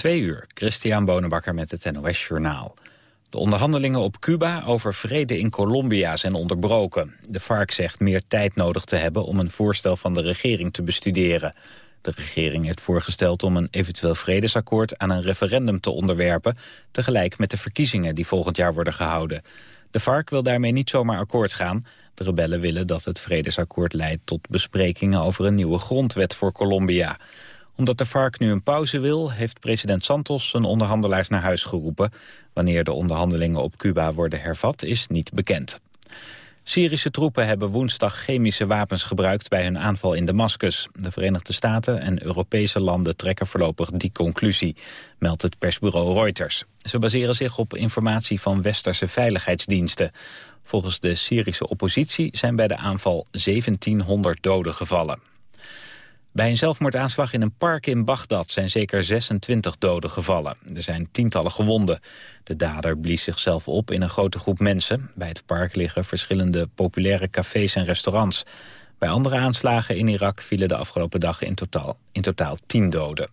Twee uur, Christian Bonenbakker met het NOS Journaal. De onderhandelingen op Cuba over vrede in Colombia zijn onderbroken. De FARC zegt meer tijd nodig te hebben om een voorstel van de regering te bestuderen. De regering heeft voorgesteld om een eventueel vredesakkoord aan een referendum te onderwerpen... tegelijk met de verkiezingen die volgend jaar worden gehouden. De FARC wil daarmee niet zomaar akkoord gaan. De rebellen willen dat het vredesakkoord leidt tot besprekingen over een nieuwe grondwet voor Colombia omdat de FARC nu een pauze wil, heeft president Santos zijn onderhandelaars naar huis geroepen. Wanneer de onderhandelingen op Cuba worden hervat, is niet bekend. Syrische troepen hebben woensdag chemische wapens gebruikt bij hun aanval in Damascus. De Verenigde Staten en Europese landen trekken voorlopig die conclusie, meldt het persbureau Reuters. Ze baseren zich op informatie van westerse veiligheidsdiensten. Volgens de Syrische oppositie zijn bij de aanval 1700 doden gevallen. Bij een zelfmoordaanslag in een park in Bagdad zijn zeker 26 doden gevallen. Er zijn tientallen gewonden. De dader blies zichzelf op in een grote groep mensen. Bij het park liggen verschillende populaire cafés en restaurants. Bij andere aanslagen in Irak vielen de afgelopen dagen in totaal, in totaal 10 doden.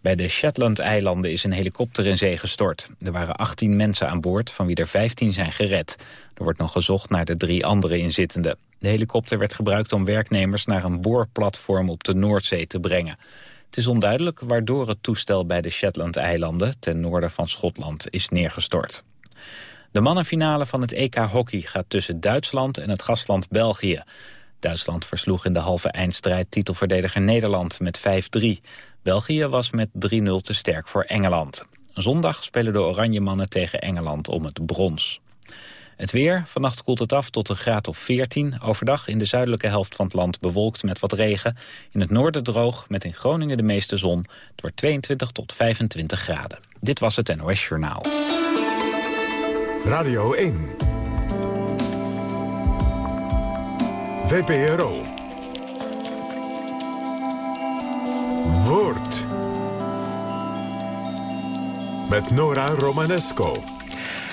Bij de Shetland-eilanden is een helikopter in zee gestort. Er waren 18 mensen aan boord, van wie er 15 zijn gered. Er wordt nog gezocht naar de drie andere inzittenden. De helikopter werd gebruikt om werknemers naar een boorplatform op de Noordzee te brengen. Het is onduidelijk waardoor het toestel bij de Shetland-eilanden... ten noorden van Schotland is neergestort. De mannenfinale van het EK Hockey gaat tussen Duitsland en het gastland België. Duitsland versloeg in de halve eindstrijd titelverdediger Nederland met 5-3. België was met 3-0 te sterk voor Engeland. Zondag spelen de Oranje Mannen tegen Engeland om het brons. Het weer, vannacht koelt het af tot een graad of 14. Overdag in de zuidelijke helft van het land bewolkt met wat regen. In het noorden droog, met in Groningen de meeste zon. Het wordt 22 tot 25 graden. Dit was het NOS Journaal. Radio 1. VPRO. Woord. Met Nora Romanesco.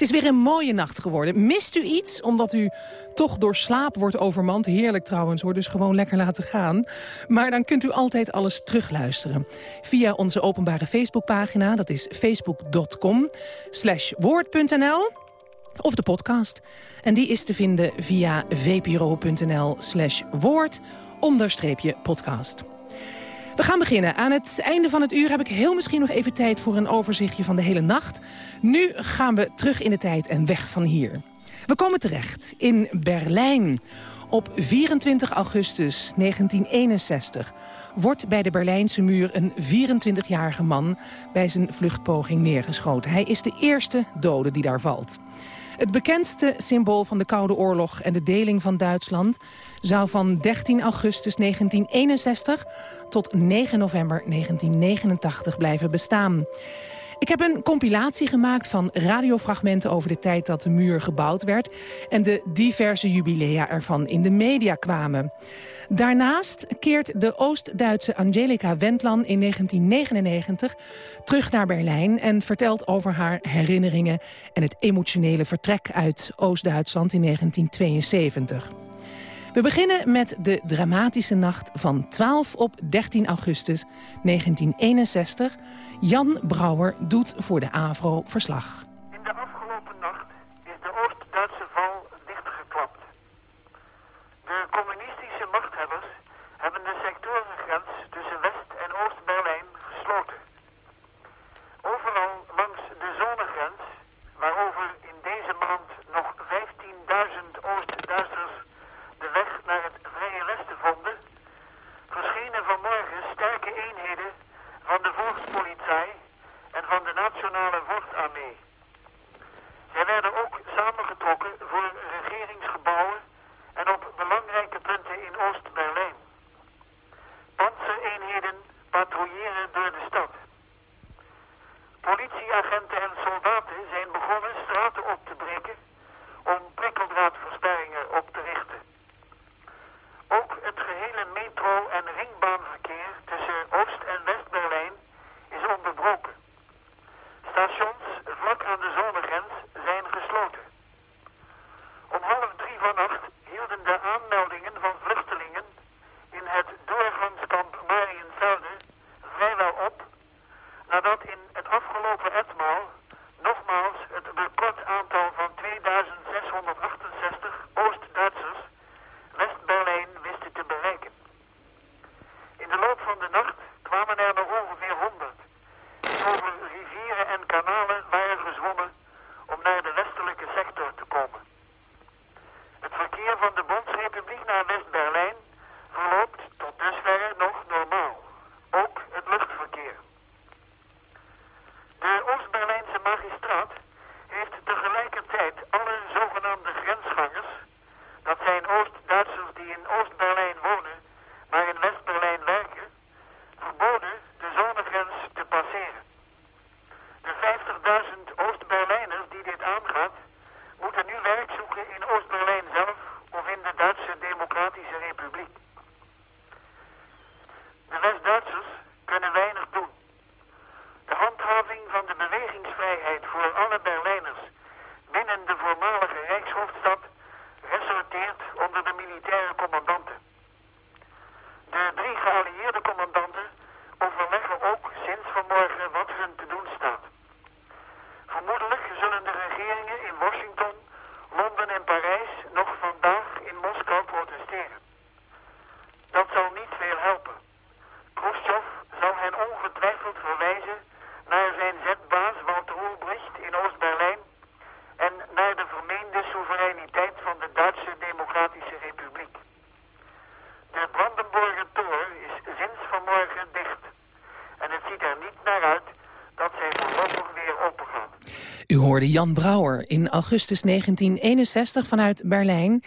Het is weer een mooie nacht geworden. Mist u iets omdat u toch door slaap wordt overmand? Heerlijk trouwens hoor, dus gewoon lekker laten gaan. Maar dan kunt u altijd alles terugluisteren. Via onze openbare Facebookpagina, dat is facebook.com woord.nl of de podcast. En die is te vinden via vpro.nl slash woord onderstreepje podcast. We gaan beginnen. Aan het einde van het uur heb ik heel misschien nog even tijd voor een overzichtje van de hele nacht. Nu gaan we terug in de tijd en weg van hier. We komen terecht in Berlijn. Op 24 augustus 1961 wordt bij de Berlijnse muur een 24-jarige man bij zijn vluchtpoging neergeschoten. Hij is de eerste dode die daar valt. Het bekendste symbool van de Koude Oorlog en de deling van Duitsland... zou van 13 augustus 1961 tot 9 november 1989 blijven bestaan. Ik heb een compilatie gemaakt van radiofragmenten over de tijd dat de muur gebouwd werd... en de diverse jubilea ervan in de media kwamen. Daarnaast keert de Oost-Duitse Angelika Wendland in 1999 terug naar Berlijn... en vertelt over haar herinneringen en het emotionele vertrek uit Oost-Duitsland in 1972. We beginnen met de dramatische nacht van 12 op 13 augustus 1961. Jan Brouwer doet voor de AVRO verslag. Hoorde Jan Brouwer in augustus 1961 vanuit Berlijn.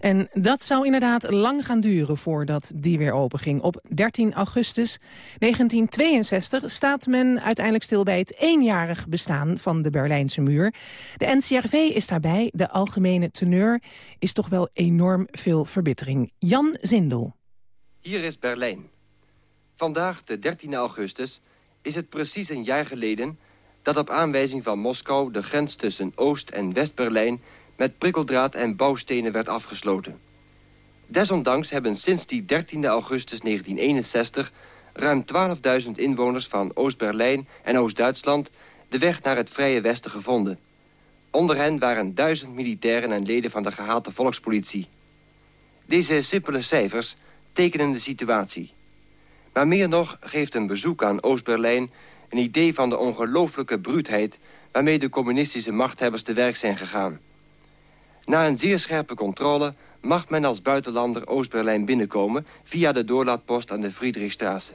En dat zou inderdaad lang gaan duren voordat die weer open ging. Op 13 augustus 1962 staat men uiteindelijk stil bij het eenjarig bestaan van de Berlijnse muur. De NCRV is daarbij. De algemene teneur is toch wel enorm veel verbittering. Jan Zindel. Hier is Berlijn. Vandaag, de 13 augustus, is het precies een jaar geleden... dat op aanwijzing van Moskou de grens tussen Oost- en West-Berlijn... met prikkeldraad en bouwstenen werd afgesloten. Desondanks hebben sinds die 13 augustus 1961... ruim 12.000 inwoners van Oost-Berlijn en Oost-Duitsland... de weg naar het Vrije Westen gevonden. Onder hen waren duizend militairen en leden van de gehate volkspolitie. Deze simpele cijfers tekenen de situatie. Maar meer nog geeft een bezoek aan Oost-Berlijn een idee van de ongelooflijke bruutheid waarmee de communistische machthebbers te werk zijn gegaan. Na een zeer scherpe controle mag men als buitenlander Oost-Berlijn binnenkomen via de doorlaatpost aan de Friedrichstraße.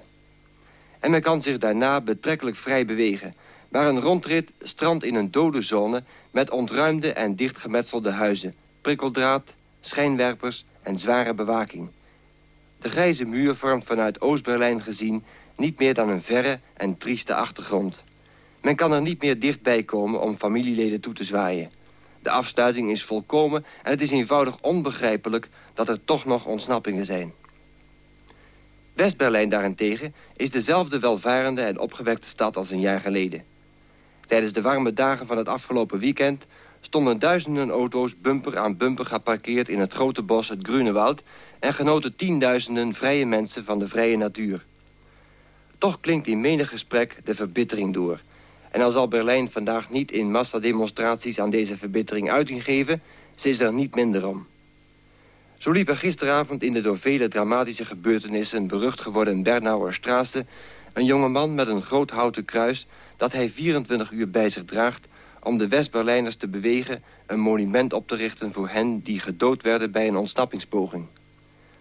En men kan zich daarna betrekkelijk vrij bewegen, maar een rondrit strandt in een dode zone met ontruimde en dichtgemetselde huizen, prikkeldraad, schijnwerpers en zware bewaking. De grijze muur vormt vanuit Oost-Berlijn gezien niet meer dan een verre en trieste achtergrond. Men kan er niet meer dichtbij komen om familieleden toe te zwaaien. De afsluiting is volkomen en het is eenvoudig onbegrijpelijk dat er toch nog ontsnappingen zijn. West-Berlijn daarentegen is dezelfde welvarende en opgewekte stad als een jaar geleden. Tijdens de warme dagen van het afgelopen weekend stonden duizenden auto's bumper aan bumper geparkeerd in het grote bos het Grunewald en genoten tienduizenden vrije mensen van de vrije natuur. Toch klinkt in menig gesprek de verbittering door. En al zal Berlijn vandaag niet in massademonstraties aan deze verbittering uiting geven, ze is er niet minder om. Zo liep er gisteravond in de door vele dramatische gebeurtenissen berucht geworden Bernauerstraße een jongeman met een groot houten kruis dat hij 24 uur bij zich draagt om de West-Berlijners te bewegen een monument op te richten voor hen die gedood werden bij een ontsnappingspoging.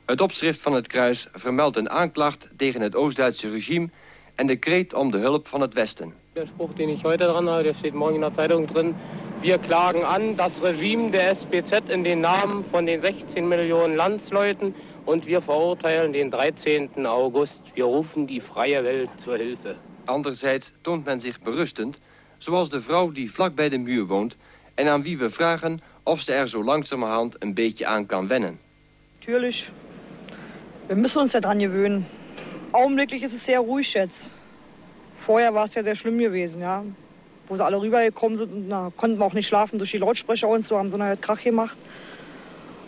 Het opschrift van het kruis vermeldt een aanklacht tegen het Oost-Duitse regime en de kreet om de hulp van het Westen. Der Spruch, den ich heute dran habe, der steht morgen in der Zeitung drin. Wir klagen an das Regime der SPZ in den Namen von den 16 Millionen Landsleuten und wir verurteilen den 13. August. Wir rufen die freie Welt zur Hilfe. Anderzijds toont men zich berustend, zoals de vrouw die vlak bij de muur woont... en aan wie we vragen of ze er zo langzamerhand een beetje aan kan wennen. Natürlich. Wir müssen uns ja dran gewöhnen. Augenblicklich ist es sehr ruhig jetzt. Vorher war es ja sehr schlimm gewesen, ja. Wo sie alle rübergekommen sind, und, na, konnten wir auch nicht schlafen durch die Lautsprecher und so, haben sie halt Krach gemacht.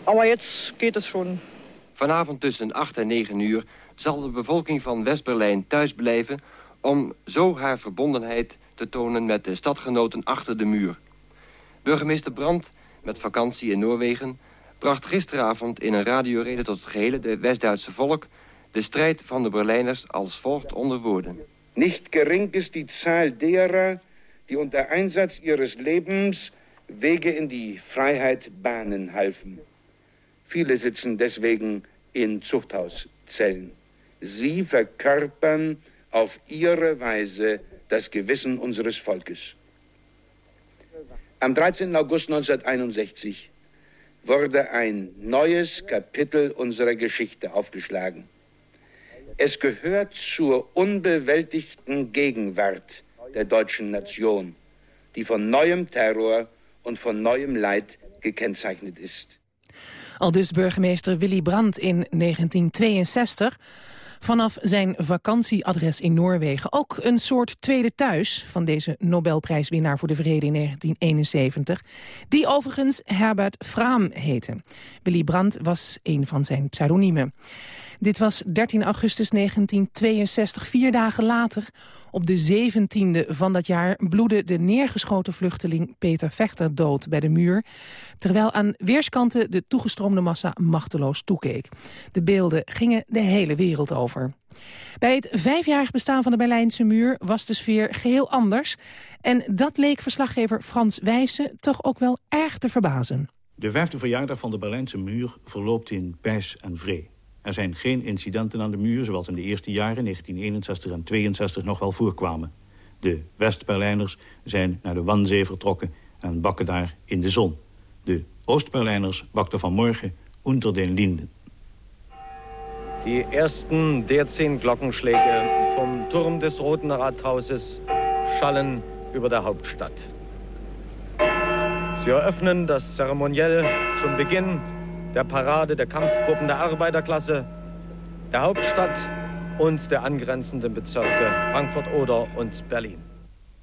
Aber jetzt geht es schon. Vanavond tussen 8 en 9 uur zal de bevolking van West-Berlijn thuis blijven... om zo haar verbondenheid te tonen met de stadgenoten achter de muur. Burgemeester Brandt, met vakantie in Noorwegen... bracht gisteravond in een radiorede tot het gehele West-Duitse volk... de strijd van de Berlijners als volgt onder woorden. Niet gering is die Zahl derer, die unter Einsatz ihres Lebens Wege in die Freiheit bahnen halfen. Viele sitzen deswegen in Zuchthauszellen. Sie verkörpern auf ihre Weise das Gewissen unseres Volkes. Am 13. August 1961 wurde ein neues Kapitel unserer Geschichte aufgeschlagen. Es gehört zur unbewältigten Gegenwart der deutschen Nation, die von neuem Terror und von neuem Leid gekennzeichnet ist. Aldus burgemeester Willy Brandt in 1962 vanaf zijn vakantieadres in Noorwegen. Ook een soort tweede thuis van deze Nobelprijswinnaar voor de Vrede in 1971. Die overigens Herbert Fraam heette. Willy Brandt was een van zijn pseudoniemen. Dit was 13 augustus 1962, vier dagen later. Op de 17e van dat jaar bloedde de neergeschoten vluchteling Peter Vechter dood bij de muur. Terwijl aan weerskanten de toegestroomde massa machteloos toekeek. De beelden gingen de hele wereld over. Bij het vijfjarig bestaan van de Berlijnse muur was de sfeer geheel anders. En dat leek verslaggever Frans Wijssen toch ook wel erg te verbazen. De vijfde verjaardag van de Berlijnse muur verloopt in pijs en vrede. Er zijn geen incidenten aan de muur zoals in de eerste jaren 1961 en 62 nog wel voorkwamen. De West-Berlijners zijn naar de Wannsee vertrokken en bakken daar in de zon. De Oost-Berlijners bakten vanmorgen onder den Linden. Die ersten 13 Glockenschläge vom Turm des Roten Rathauses schallen über der Hauptstadt. Sie eröffnen das Zeremoniell zum Beginn der Parade der Kampfgruppen der Arbeiterklasse, der Hauptstadt und der angrenzenden Bezirke Frankfurt-Oder und Berlin.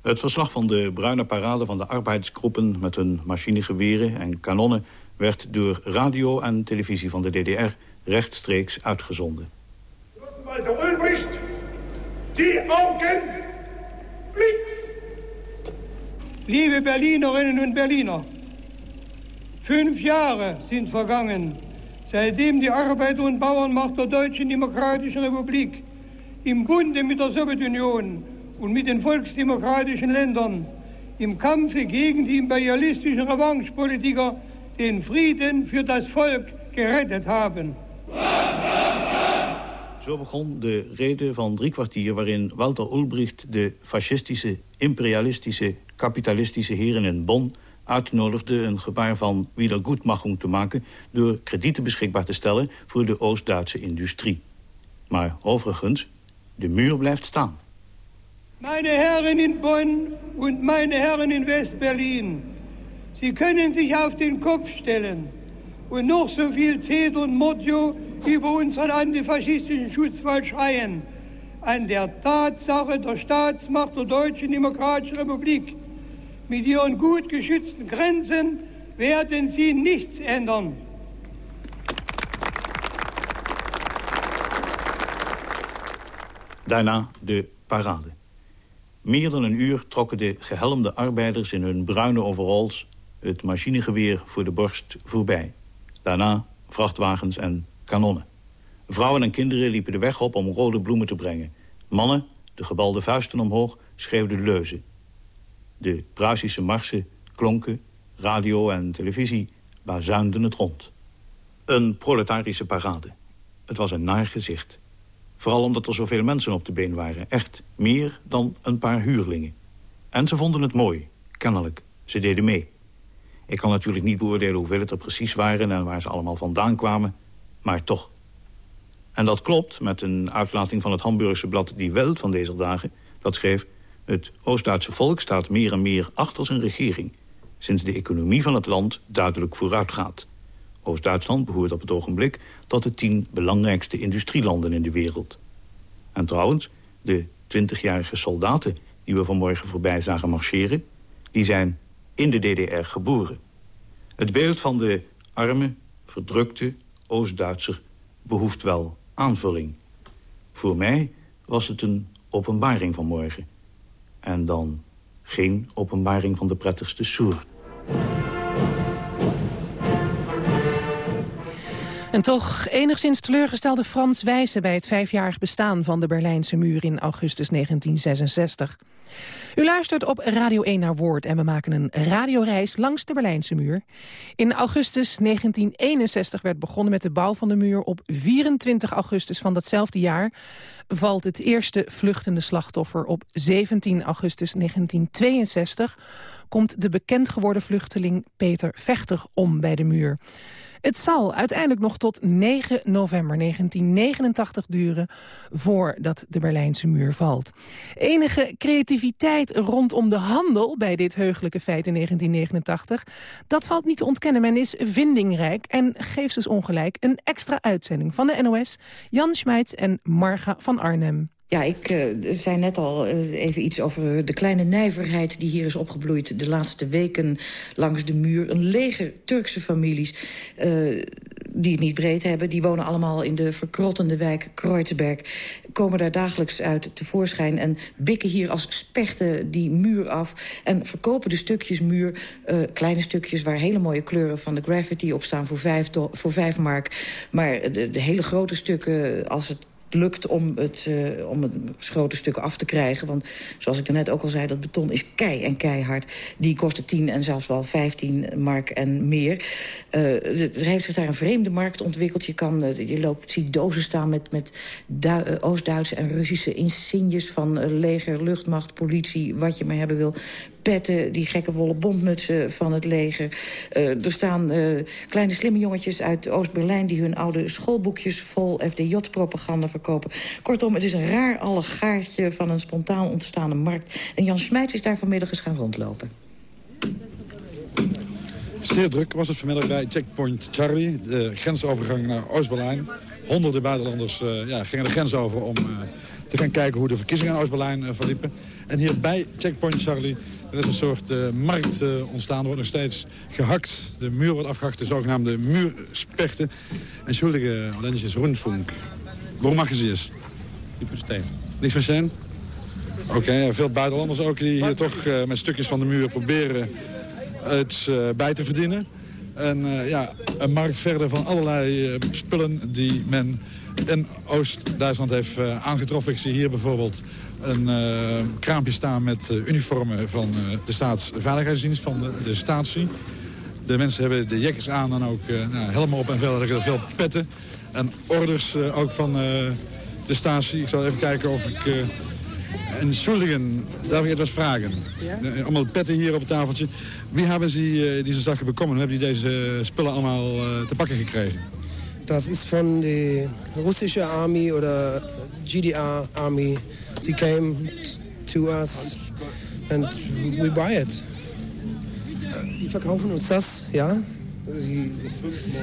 Het verslag van de bruine parade van de arbeidsgroepen met hun machinegeweren en kanonnen werd door radio en televisie van de DDR rechtstreeks uitgezonden. Walter Ulbricht, die Augen links. Lieve Berlinerinnen und Berliner, Fünf Jahre sind vergangen, seitdem die Arbeiter- und Bauernmacht der Deutschen Demokratischen Republik im Bunde mit der Sowjetunion und mit den volksdemokratischen Ländern im Kampfe gegen die imperialistischen Revanchepolitiker den Frieden für das Volk gerettet haben. Zo begon de rede van drie kwartier waarin Walter Ulbricht de fascistische, imperialistische, kapitalistische heren in Bonn uitnodigde een gebaar van wiedergoedmachung te maken... door kredieten beschikbaar te stellen voor de Oost-Duitse industrie. Maar overigens, de muur blijft staan. Meine Herren in Bonn und meine Herren in West-Berlin... Sie können sich auf den Kopf stellen und noch so viel Zed und Mordjo über unseren antifaschistischen Schutzwall schreien. An der Tatsache der Staatsmacht der Deutschen Demokratischen Republik mit ihren gut geschützten Grenzen werden sie nichts ändern. Daarna de parade. Meer dan een uur trokken de gehelmde arbeiders in hun bruine overalls... het machinegeweer voor de borst voorbij. Daarna vrachtwagens en kanonnen. Vrouwen en kinderen liepen de weg op om rode bloemen te brengen. Mannen, de gebalde vuisten omhoog, schreeuwden leuzen. De Pruisische marsen klonken, radio en televisie bazuinden het rond. Een proletarische parade. Het was een naar gezicht. Vooral omdat er zoveel mensen op de been waren. Echt meer dan een paar huurlingen. En ze vonden het mooi, kennelijk. Ze deden mee. Ik kan natuurlijk niet beoordelen hoeveel het er precies waren... en waar ze allemaal vandaan kwamen, maar toch. En dat klopt met een uitlating van het Hamburgse blad Die Welt van deze dagen. Dat schreef... Het Oost-Duitse volk staat meer en meer achter zijn regering... sinds de economie van het land duidelijk vooruit gaat. Oost-Duitsland behoort op het ogenblik tot de tien belangrijkste industrielanden in de wereld. En trouwens, de twintigjarige soldaten die we vanmorgen voorbij zagen marcheren... die zijn in de DDR geboren. Het beeld van de arme, verdrukte Oost-Duitser behoeft wel aanvulling. Voor mij was het een openbaring vanmorgen en dan geen openbaring van de prettigste soort. En toch enigszins teleurgestelde Frans Wijzen bij het vijfjarig bestaan van de Berlijnse muur in augustus 1966. U luistert op Radio 1 naar Woord en we maken een radioreis langs de Berlijnse muur. In augustus 1961 werd begonnen met de bouw van de muur. Op 24 augustus van datzelfde jaar valt het eerste vluchtende slachtoffer. Op 17 augustus 1962 komt de bekend geworden vluchteling Peter Vechter om bij de muur. Het zal uiteindelijk nog tot 9 november 1989 duren voordat de Berlijnse muur valt. Enige creativiteit rondom de handel bij dit heugelijke feit in 1989, dat valt niet te ontkennen. Men is vindingrijk en geeft dus ongelijk een extra uitzending van de NOS, Jan Schmeits en Marga van Arnhem. Ja, ik uh, zei net al uh, even iets over de kleine nijverheid die hier is opgebloeid... de laatste weken langs de muur. Een leger Turkse families uh, die het niet breed hebben... die wonen allemaal in de verkrottende wijk Kreuzberg... komen daar dagelijks uit tevoorschijn en bikken hier als spechten die muur af... en verkopen de stukjes muur, kleine stukjes... waar hele mooie kleuren van de graffiti op staan voor vijf, voor vijf mark. Maar de, de hele grote stukken, als het lukt om het, uh, om het grote stuk af te krijgen. Want zoals ik net ook al zei, dat beton is kei en keihard. Die kosten 10 en zelfs wel 15 mark en meer. Uh, er heeft zich daar een vreemde markt ontwikkeld. Je, kan, uh, je loopt, ziet dozen staan met, met Oost-Duitse en Russische insignes... van leger, luchtmacht, politie, wat je maar hebben wil petten, die gekke wollen bondmutsen van het leger. Uh, er staan uh, kleine slimme jongetjes uit Oost-Berlijn... die hun oude schoolboekjes vol FDJ-propaganda verkopen. Kortom, het is een raar allegaartje van een spontaan ontstaande markt. En Jan Smijts is daar vanmiddag eens gaan rondlopen. Zeer druk was het vanmiddag bij Checkpoint Charlie, de grensovergang naar Oost-Berlijn. Honderden buitenlanders uh, ja, gingen de grens over om te gaan kijken hoe de verkiezingen in Oost-Berlijn verliepen. En hier bij Checkpoint Charlie er is een soort uh, markt uh, ontstaan. Er wordt nog steeds gehakt. De muur wordt afgehakt. De zogenaamde muurspechten. Entschuldige, is rundfunk. Waarom mag je ze eens? Niet verstaan. Niet verstaan? Oké, okay, veel buitenlanders ook die hier toch uh, met stukjes van de muur proberen het bij te verdienen. En ja, een markt verder van allerlei spullen die men in Oost-Duitsland heeft aangetroffen. Ik zie hier bijvoorbeeld een uh, kraampje staan met uh, uniformen van uh, de staatsveiligheidsdienst, van de, de. De mensen hebben de jekkers aan en ook nou, helmen op en verder veel petten. En orders ook van de statie. Ik zal even kijken of ik... Entschuldigen, darf ik etwas vragen? Ja? allemaal petten hier op het tafeltje. Wie hebben ze deze zaken bekomen? Hoe hebben die deze spullen allemaal te pakken gekregen? Dat is van de Russische Army of GDR Army She came to us and we buy it. Die verkaufen uns das, ja. Sie,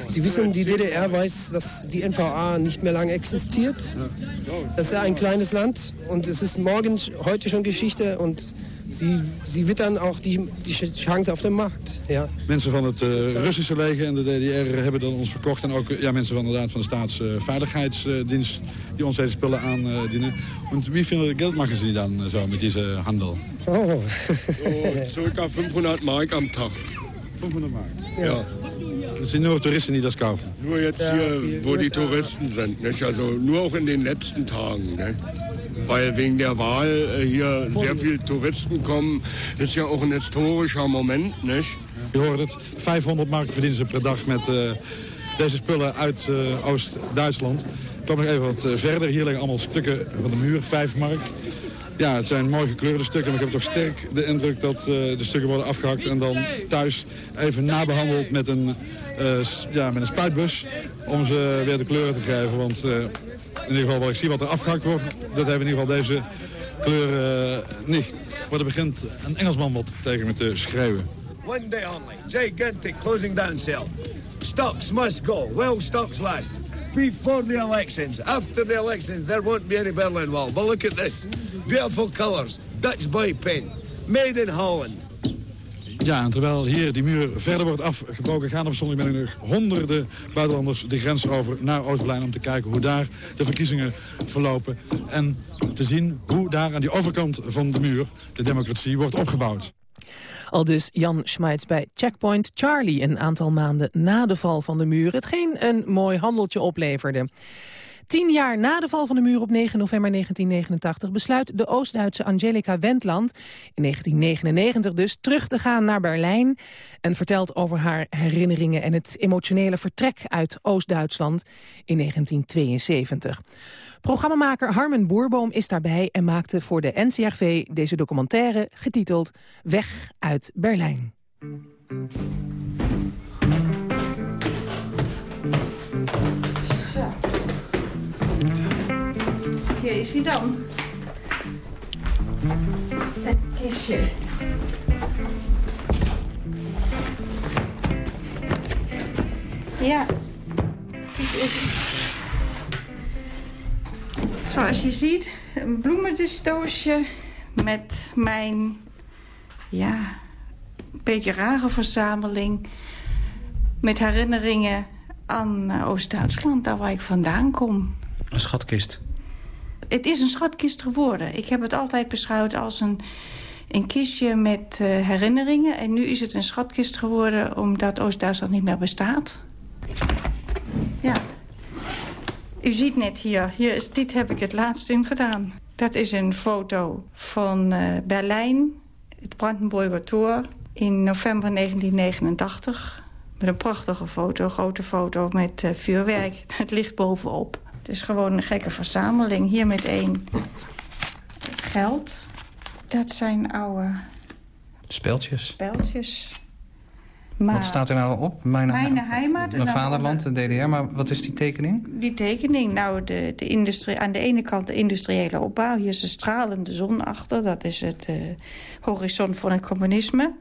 Sie, wissen, die DDR weiß, dass die NVA nicht mehr lange existiert. Das ist ja ein kleines Land und es ist morgen, heute schon Geschichte und sie, sie wittern auch die, die chance op de markt. Ja. Mensen van het uh, Russische leger en de DDR hebben dan ons verkocht. En ook ja, mensen van, inderdaad, van de staatsveiligheidsdienst die ons deze spullen aandienen. Und wie viel Geld machen Sie dann so mit diesem Handel? Oh. so, circa 500 Mark am Tag. 500 Mark? Ja. ja. Das sind nur Touristen, die das kaufen? Nur jetzt hier, wo die Touristen sind. Nicht? Also nur auch in den letzten Tagen. Ne? Weil wegen der Wahl äh, hier sehr viele Touristen kommen. ist ja auch ein historischer Moment. Nicht? Je hoort het, 500 mark verdienen ze per dag met uh, deze spullen uit uh, Oost-Duitsland. Ik kom nog even wat verder. Hier liggen allemaal stukken van de muur, 5 mark. Ja, het zijn mooi gekleurde stukken. Maar ik heb toch sterk de indruk dat uh, de stukken worden afgehakt... en dan thuis even nabehandeld met een, ja, met een spuitbus... om ze weer de kleuren te geven. Want in ieder geval wat ik zie wat er afgehakt wordt... dat hebben in ieder geval deze kleuren niet. Maar er begint een Engelsman wat tegen me te schreeuwen. One day only. Gigantic closing down sale. Stocks must go. Well, stocks last. before the elections. After the elections, there won't be any Berlin Wall. But look at this. Beautiful colors. Dutch boy pen. Made in Holland. Ja, terwijl hier die muur verder wordt afgebroken... gaan op zondagmiddag honderden buitenlanders de grens over naar Oost-Berlijn... om te kijken hoe daar de verkiezingen verlopen. En te zien hoe daar aan die overkant van de muur de democratie wordt opgebouwd. Al dus Jan Schmeits bij Checkpoint Charlie een aantal maanden na de val van de muur. Hetgeen een mooi handeltje opleverde. Tien jaar na de val van de muur op 9 november 1989 besluit de Oost-Duitse Angelika Wendland in 1999 dus terug te gaan naar Berlijn en vertelt over haar herinneringen en het emotionele vertrek uit Oost-Duitsland in 1972. Programmamaker Harmen Boerboom is daarbij en maakte voor de NCRV deze documentaire getiteld Weg uit Berlijn. Hij dan. Het kistje. Ja, dit is... Zoals je ziet, een bloemendoosje met mijn... Ja, een beetje rare verzameling... met herinneringen aan eh, Oost-Duitsland, daar waar ik vandaan kom. Een schatkist. Het is een schatkist geworden. Ik heb het altijd beschouwd als een, een kistje met uh, herinneringen. En nu is het een schatkist geworden omdat Oost-Duitsland niet meer bestaat. Ja. U ziet net hier, hier is, dit heb ik het laatst in gedaan. Dat is een foto van uh, Berlijn, het Brandenburger Tor, in november 1989. Met een prachtige foto, grote foto met uh, vuurwerk. Het ligt bovenop. Het is gewoon een gekke verzameling. Hier met één geld. Dat zijn oude speltjes. Maar Wat staat er nou op? Mijn, Mijn heimat. Mijn vaderland, de DDR. Maar wat is die tekening? Die tekening, nou, de, de industrie, aan de ene kant de industriële opbouw. Hier is een stralende zon achter. Dat is het eh, horizon van het communisme.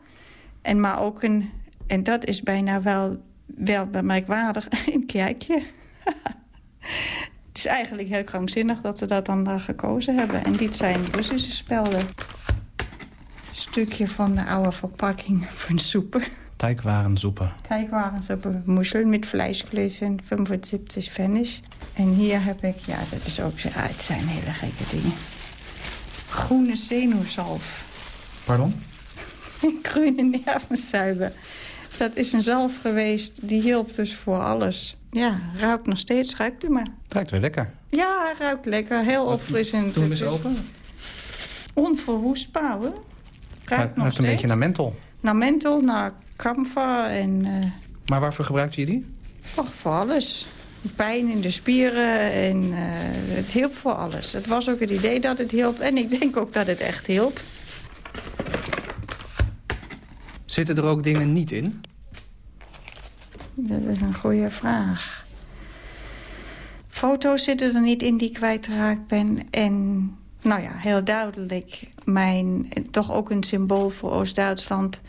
En maar ook een, en dat is bijna wel, wel merkwaardig, een kerkje. Het is eigenlijk heel krankzinnig dat ze dat dan daar gekozen hebben. En dit zijn Russische spelden. stukje van de oude verpakking van soepen. Teigwarensoepen. Teigwarensoepen, moesel met vleesklus en 75 pfennig. En hier heb ik, ja, dat is ook zo, ah, het zijn hele gekke dingen. Groene zenuwzalf. Pardon? Groene nervenzuiver. Dat is een zalf geweest, die hielp dus voor alles. Ja, ruikt nog steeds, ruikt u maar. Het ruikt weer lekker. Ja, ruikt lekker, heel opfrissend. Doe hem eens open. Onverwoestbaar, hoor. Ruikt nog ruikt een steeds. beetje naar menthol. Naar menthol, naar kamfer en... eh, Maar waarvoor gebruikte je die? Och, voor alles. Pijn in de spieren en eh, het hielp voor alles. Het was ook het idee dat het hielp en ik denk ook dat het echt hielp. Zitten er ook dingen niet in? Dat is een goede vraag. Foto's zitten er niet in die ik kwijtgeraakt ben. En nou ja, heel duidelijk, mijn, toch ook een symbool voor Oost-Duitsland.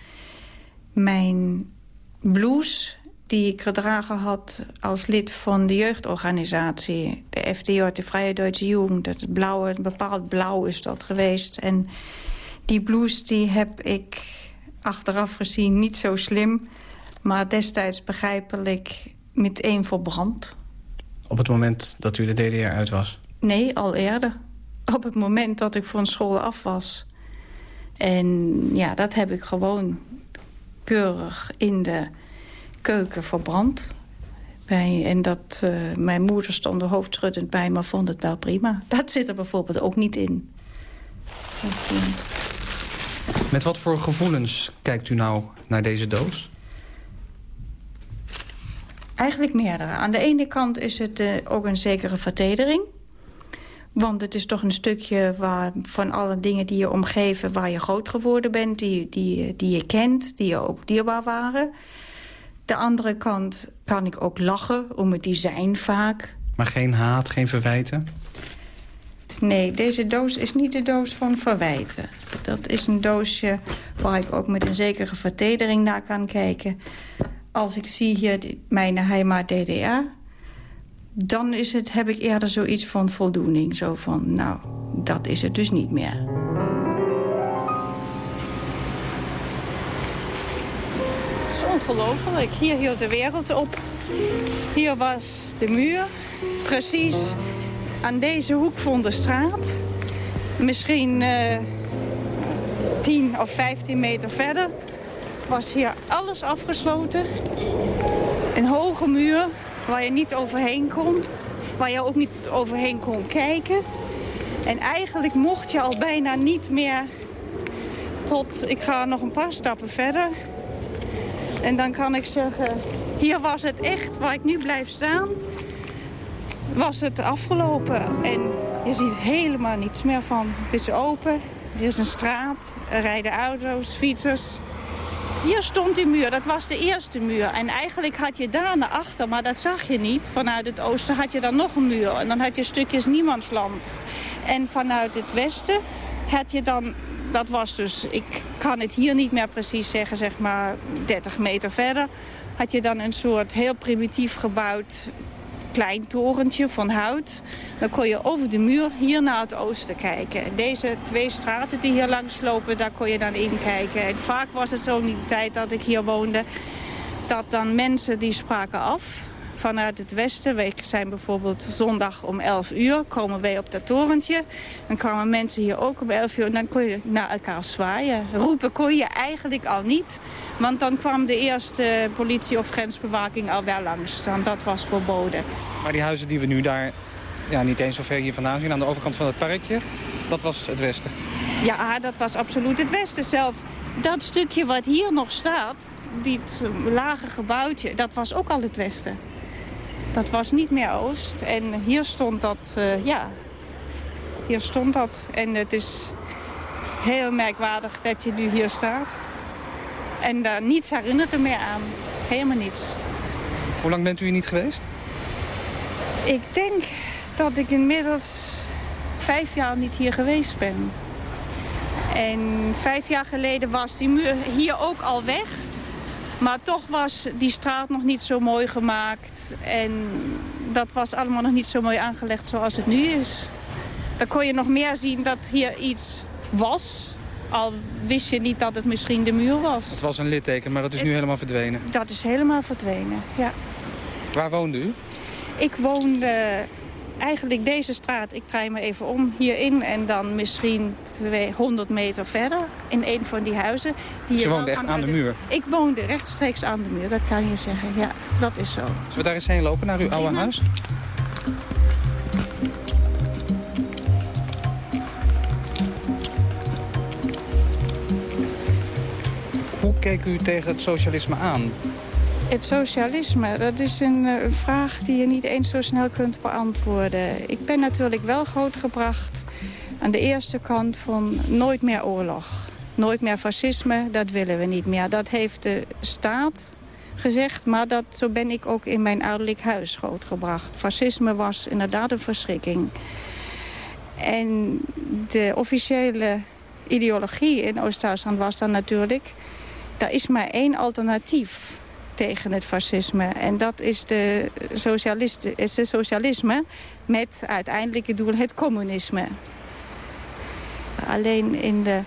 Mijn blouse die ik gedragen had als lid van de jeugdorganisatie. De FDJ, de Vrije Duitse Jugend. Dat het blauwe, een bepaald blauw is dat geweest. En die blouse die heb ik achteraf gezien niet zo slim... maar destijds begrijpelijk meteen verbrand. Op het moment dat u de DDR uit was. Nee, al eerder. Op het moment dat ik van school af was. En ja, dat heb ik gewoon keurig in de keuken verbrand. Bij, en dat, eh, mijn moeder stond er hoofdschuddend bij, maar vond het wel prima. Dat zit er bijvoorbeeld ook niet in. Eh, Met wat voor gevoelens kijkt u nou naar deze doos? Eigenlijk meerdere. Aan de ene kant is het eh, ook een zekere vertedering. Want het is toch een stukje waar, van alle dingen die je omgeven... waar je groot geworden bent, die, die, die je kent, die je ook dierbaar waren. De andere kant kan ik ook lachen om het design vaak. Maar geen haat, geen verwijten? Nee, deze doos is niet de doos van verwijten. Dat is een doosje waar ik ook met een zekere vertedering naar kan kijken. Als ik zie hier mijn heimat DDR... dan is het, heb ik eerder zoiets van voldoening. Zo van, nou, dat is het dus niet meer. Het is ongelooflijk. Hier hield de wereld op. Hier was de muur. Precies aan deze hoek van de straat. Misschien eh 10 of 15 meter verder was hier alles afgesloten. Een hoge muur waar je niet overheen kon. Waar je ook niet overheen kon kijken. En eigenlijk mocht je al bijna niet meer tot... Ik ga nog een paar stappen verder. En dan kan ik zeggen, hier was het echt, waar ik nu blijf staan... was het afgelopen. En je ziet helemaal niets meer van. Het is open, er is een straat, er rijden auto's, fietsers. Hier stond die muur, dat was de eerste muur. En eigenlijk had je daar naar achter, maar dat zag je niet. Vanuit het oosten had je dan nog een muur. En dan had je stukjes niemandsland. En vanuit het westen had je dan... Dat was dus, ik kan het hier niet meer precies zeggen, zeg maar 30 meter verder... had je dan een soort heel primitief gebouwd klein torentje van hout. Dan kon je over de muur hier naar het oosten kijken. Deze twee straten die hier langs lopen, daar kon je dan in kijken. En vaak was het zo in die tijd dat ik hier woonde... dat dan mensen die spraken af vanuit het westen. Wij zijn bijvoorbeeld zondag om 11 uur, komen wij op dat torentje. Dan kwamen mensen hier ook om 11 uur en dan kon je naar elkaar zwaaien. Roepen kon je eigenlijk al niet, want dan kwam de eerste politie of grensbewaking al wel langs. Want dat was verboden. Maar die huizen die we nu daar ja, niet eens zo ver hier vandaan zien, aan de overkant van het parkje, dat was het westen? Ja, dat was absoluut het westen zelf. Dat stukje wat hier nog staat, dit lage gebouwtje, dat was ook al het westen. Dat was niet meer Oost. En hier stond dat, uh, ja, hier stond dat. En het is heel merkwaardig dat je nu hier staat. En daar niets herinnert er meer aan. Helemaal niets. Hoe lang bent u hier niet geweest? Ik denk dat ik inmiddels vijf jaar niet hier geweest ben. En vijf jaar geleden was die muur hier ook al weg. Maar toch was die straat nog niet zo mooi gemaakt. En dat was allemaal nog niet zo mooi aangelegd zoals het nu is. Dan kon je nog meer zien dat hier iets was. Al wist je niet dat het misschien de muur was. Het was een litteken, maar dat is nu helemaal verdwenen. Dat is helemaal verdwenen, ja. Waar woonde u? Ik woonde eigenlijk deze straat, ik draai me even om hierin... en dan misschien 200 meter verder in een van die huizen. Die je woonde echt aan de muur? Ik woonde rechtstreeks aan de muur, dat kan je zeggen. Ja, dat is zo. Zullen we daar eens heen lopen, naar uw oude huis? Hoe keek u tegen het socialisme aan? Het socialisme, dat is een, een, eh, vraag die je niet eens zo snel kunt beantwoorden. Ik ben natuurlijk wel grootgebracht aan de eerste kant van nooit meer oorlog. Nooit meer fascisme, dat willen we niet meer. Dat heeft de staat gezegd, maar dat, zo ben ik ook in mijn ouderlijk huis grootgebracht. Fascisme was inderdaad een verschrikking. En de officiële ideologie in Oost-Duitsland was dan natuurlijk... er is maar één alternatief tegen het fascisme. En dat is de, is de socialisme met uiteindelijk het doel het communisme. Alleen in de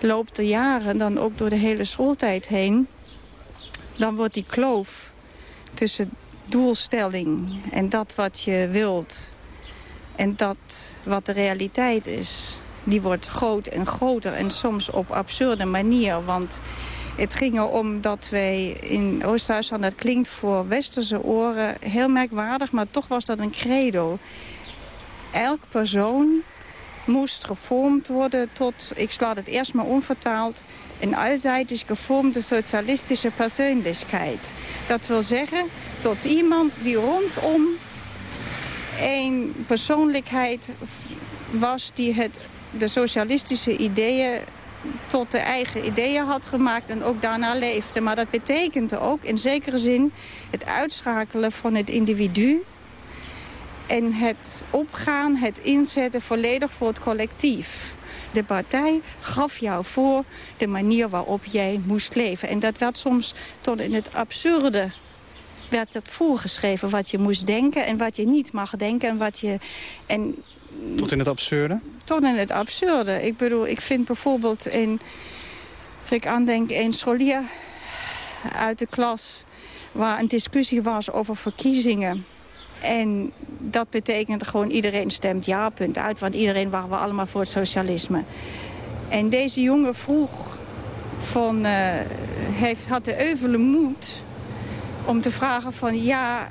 loop der jaren, dan ook door de hele schooltijd heen... dan wordt die kloof tussen doelstelling en dat wat je wilt... en dat wat de realiteit is, die wordt groot en groter... en soms op absurde manier, want het ging erom dat wij in Oost-Duitsland, dat klinkt voor westerse oren heel merkwaardig, maar toch was dat een credo. Elk persoon moest gevormd worden tot, ik sla het eerst maar onvertaald, een allzijdig gevormde socialistische persoonlijkheid. Dat wil zeggen tot iemand die rondom een persoonlijkheid was die het, de socialistische ideeën tot de eigen ideeën had gemaakt en ook daarna leefde. Maar dat betekende ook in zekere zin het uitschakelen van het individu... en het opgaan, het inzetten volledig voor het collectief. De partij gaf jou voor de manier waarop jij moest leven. En dat werd soms tot in het absurde werd het voorgeschreven wat je moest denken en wat je niet mag denken. En wat je, en tot in het absurde? Tot in het absurde. Ik bedoel, ik vind bijvoorbeeld een... Als ik aandenk, een scholier uit de klas... waar een discussie was over verkiezingen... En dat betekent gewoon iedereen stemt ja, punt uit. Want iedereen waren we allemaal voor het socialisme. En deze jongen vroeg van, uh, heeft, had de euvele moed om te vragen van ja,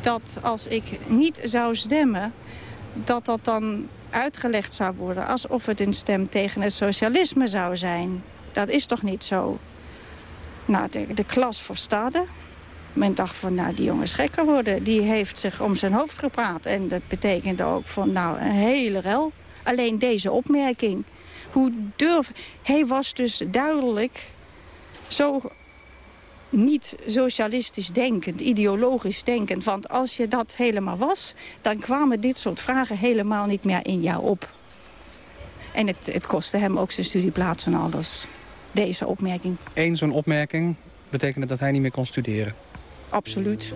dat als ik niet zou stemmen, dat dat dan uitgelegd zou worden alsof het een stem tegen het socialisme zou zijn. Dat is toch niet zo? Nou, de, de klas verstaande. Men dacht van, nou, die jongen is gek geworden. Die heeft zich om zijn hoofd gepraat. En dat betekende ook van, nou, een hele rel. Alleen deze opmerking. Hoe durf... Hij was dus duidelijk zo niet socialistisch denkend, ideologisch denkend. Want als je dat helemaal was, dan kwamen dit soort vragen helemaal niet meer in jou op. En het, het kostte hem ook zijn studieplaats en alles. Deze opmerking. Eén zo'n opmerking betekende dat hij niet meer kon studeren? Absoluut.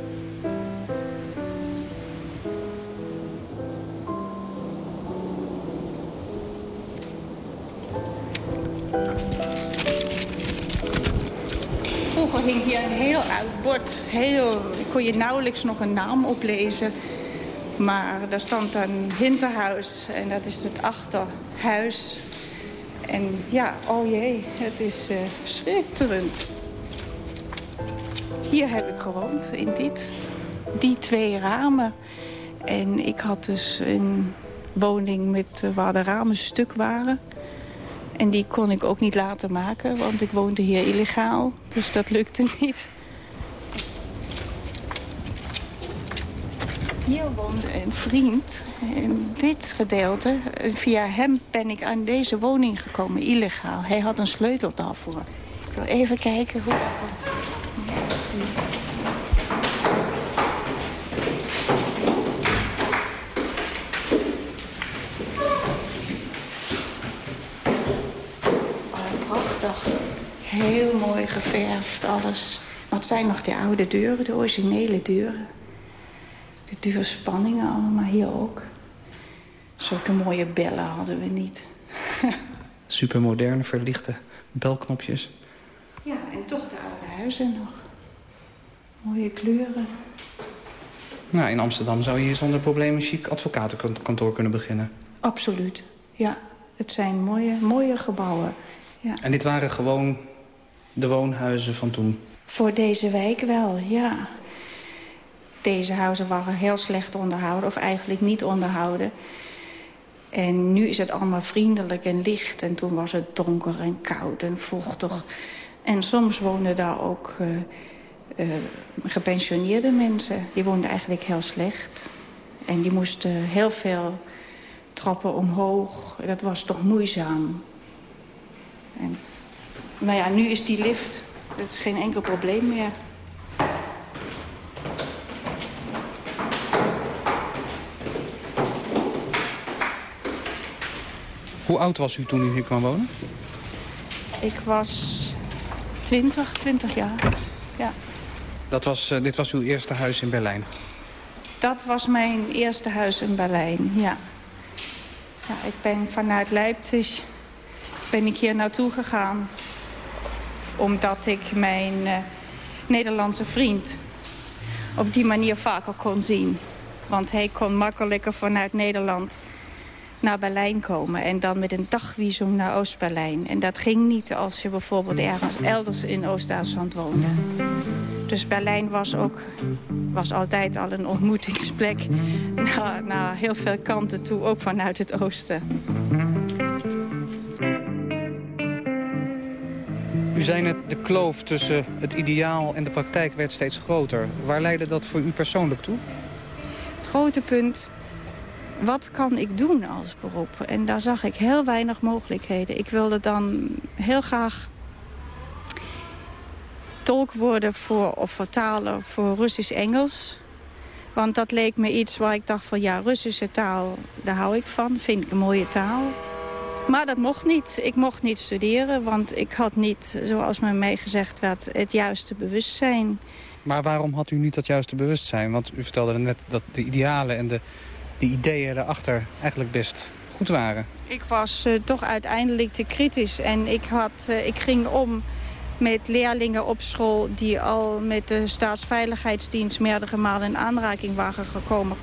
Vroeger hing hier een heel oud bord. Heel, kon je nauwelijks nog een naam oplezen. Maar daar stond een hinterhuis en dat is het achterhuis. En ja, oh jee, het is uh, schitterend. Hier heb ik gewoond, in dit. Die twee ramen. En ik had dus een woning met, uh, waar de ramen stuk waren. En die kon ik ook niet laten maken, want ik woonde hier illegaal. Dus dat lukte niet. Hier woonde een vriend. In dit gedeelte, via hem ben ik aan deze woning gekomen, illegaal. Hij had een sleutel daarvoor. Ik wil even kijken hoe dat... Heel mooi geverfd, alles. Maar het zijn nog de oude deuren, de originele deuren. De deurspanningen allemaal hier ook. Zulke mooie bellen hadden we niet. Supermoderne, verlichte belknopjes. Ja, en toch de oude huizen nog. Mooie kleuren. Nou, in Amsterdam zou je hier zonder problemen een chic advocatenkantoor kunnen beginnen. Absoluut, ja. Het zijn mooie, mooie gebouwen. Ja. En dit waren gewoon de woonhuizen van toen? Voor deze wijk wel, ja. Deze huizen waren heel slecht onderhouden, of eigenlijk niet onderhouden. En nu is het allemaal vriendelijk en licht. En toen was het donker en koud en vochtig. En soms woonden daar ook uh, uh, gepensioneerde mensen. Die woonden eigenlijk heel slecht. En die moesten heel veel trappen omhoog. Dat was toch moeizaam. En maar ja, nu is die lift. Dat is geen enkel probleem meer. Hoe oud was u toen u hier kwam wonen? Ik was 20, 20 jaar. Ja. Dat was, uh, dit was uw eerste huis in Berlijn? Dat was mijn eerste huis in Berlijn, ja. ja ik ben vanuit Leipzig ben ik hier naartoe gegaan omdat ik mijn uh, Nederlandse vriend op die manier vaker kon zien. Want hij kon makkelijker vanuit Nederland naar Berlijn komen. En dan met een dagvisum naar Oost-Berlijn. En dat ging niet als je bijvoorbeeld ergens elders in Oost-Duitsland woonde. Dus Berlijn was ook was altijd al een ontmoetingsplek naar, naar heel veel kanten toe, ook vanuit het oosten. U zei net, de kloof tussen het ideaal en de praktijk werd steeds groter. Waar leidde dat voor u persoonlijk toe? Het grote punt, wat kan ik doen als beroep? En daar zag ik heel weinig mogelijkheden. Ik wilde dan heel graag tolk worden voor, of vertalen voor Russisch-Engels. Want dat leek me iets waar ik dacht van ja, Russische taal, daar hou ik van. Vind ik een mooie taal. Maar dat mocht niet. Ik mocht niet studeren, want ik had niet, zoals me mij gezegd werd, het juiste bewustzijn. Maar waarom had u niet dat juiste bewustzijn? Want u vertelde net dat de idealen en de, de ideeën erachter eigenlijk best goed waren. Ik was uh, toch uiteindelijk te kritisch. En ik, had, uh, ik ging om met leerlingen op school... die al met de staatsveiligheidsdienst meerdere malen in aanraking waren gekomen.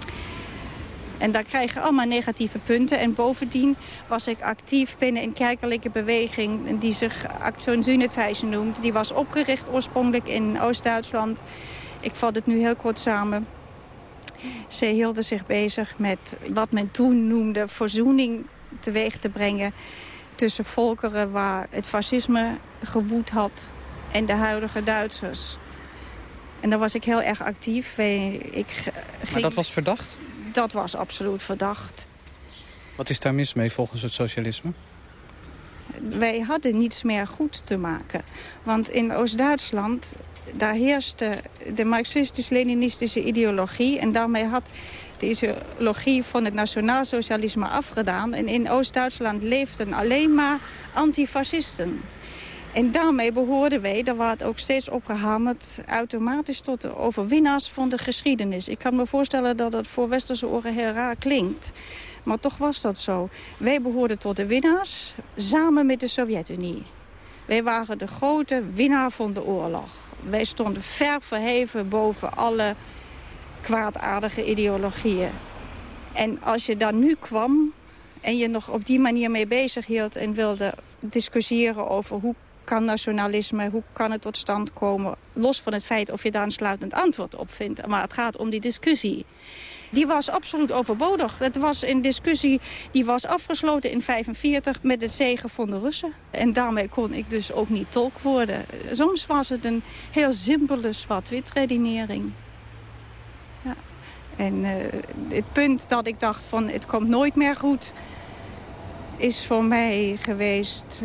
En daar krijg je allemaal negatieve punten. En bovendien was ik actief binnen een kerkelijke beweging... die zich Aktion Zunetzeisen noemt. Die was opgericht oorspronkelijk in Oost-Duitsland. Ik vat het nu heel kort samen. Ze hielden zich bezig met wat men toen noemde verzoening teweeg te brengen... tussen volkeren waar het fascisme gewoed had en de huidige Duitsers. En daar was ik heel erg actief. Ik Maar dat was verdacht? Dat was absoluut verdacht. Wat is daar mis mee volgens het socialisme? Wij hadden niets meer goed te maken. Want in Oost-Duitsland, daar heerste de marxistisch-leninistische ideologie... en daarmee had de ideologie van het nationaalsocialisme afgedaan. En in Oost-Duitsland leefden alleen maar antifascisten. En daarmee behoorden wij, daar werd ook steeds opgehamerd... automatisch tot de overwinnaars van de geschiedenis. Ik kan me voorstellen dat het voor westerse oren heel raar klinkt. Maar toch was dat zo. Wij behoorden tot de winnaars, samen met de Sovjet-Unie. Wij waren de grote winnaar van de oorlog. Wij stonden ver verheven boven alle kwaadaardige ideologieën. En als je daar nu kwam en je nog op die manier mee bezig hield... en wilde discussiëren over hoe kan nationalisme, hoe kan het tot stand komen... los van het feit of je daar een sluitend antwoord op vindt. Maar het gaat om die discussie. Die was absoluut overbodig. Het was een discussie die was afgesloten in 1945 met het zegen van de Russen. En daarmee kon ik dus ook niet tolk worden. Soms was het een heel simpele zwart-wit redenering. Ja. En uh, het punt dat ik dacht van het komt nooit meer goed... is voor mij geweest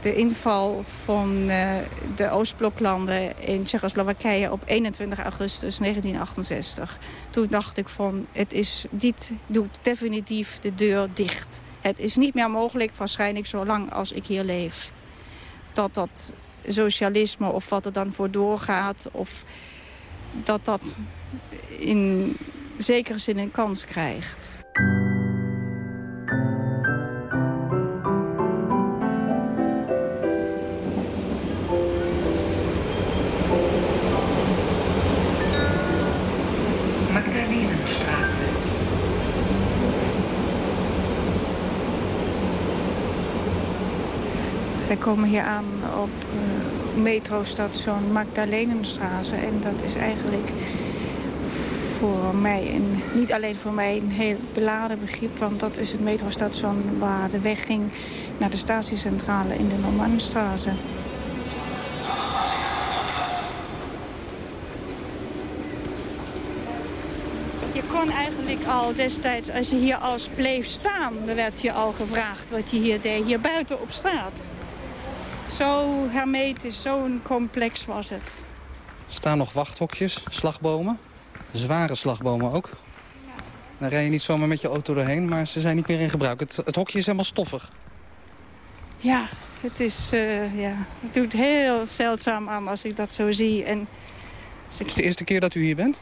de inval van uh, de Oostbloklanden in Tsjechoslowakije op 21 augustus 1968. Toen dacht ik van, het is, dit doet definitief de deur dicht. Het is niet meer mogelijk, waarschijnlijk zolang als ik hier leef. Dat dat socialisme of wat er dan voor doorgaat... of dat dat in zekere zin een kans krijgt. Wij komen hier aan op uh, metrostation Magdalenenstraße. En dat is eigenlijk voor mij, een, niet alleen voor mij, een heel beladen begrip. Want dat is het metrostation waar de weg ging naar de statiecentrale in de Normannenstraße. Je kon eigenlijk al destijds, als je hier als bleef staan... dan werd je al gevraagd wat je hier deed, hier buiten op straat. Zo hermetisch, zo'n complex was het. Er staan nog wachthokjes, slagbomen. Zware slagbomen ook. Ja. Daar rij je niet zomaar met je auto doorheen, maar ze zijn niet meer in gebruik. Het, het hokje is helemaal stoffig. Ja, het, is, uh, ja, het doet heel zeldzaam aan als ik dat zo zie. En is het de eerste keer dat u hier bent?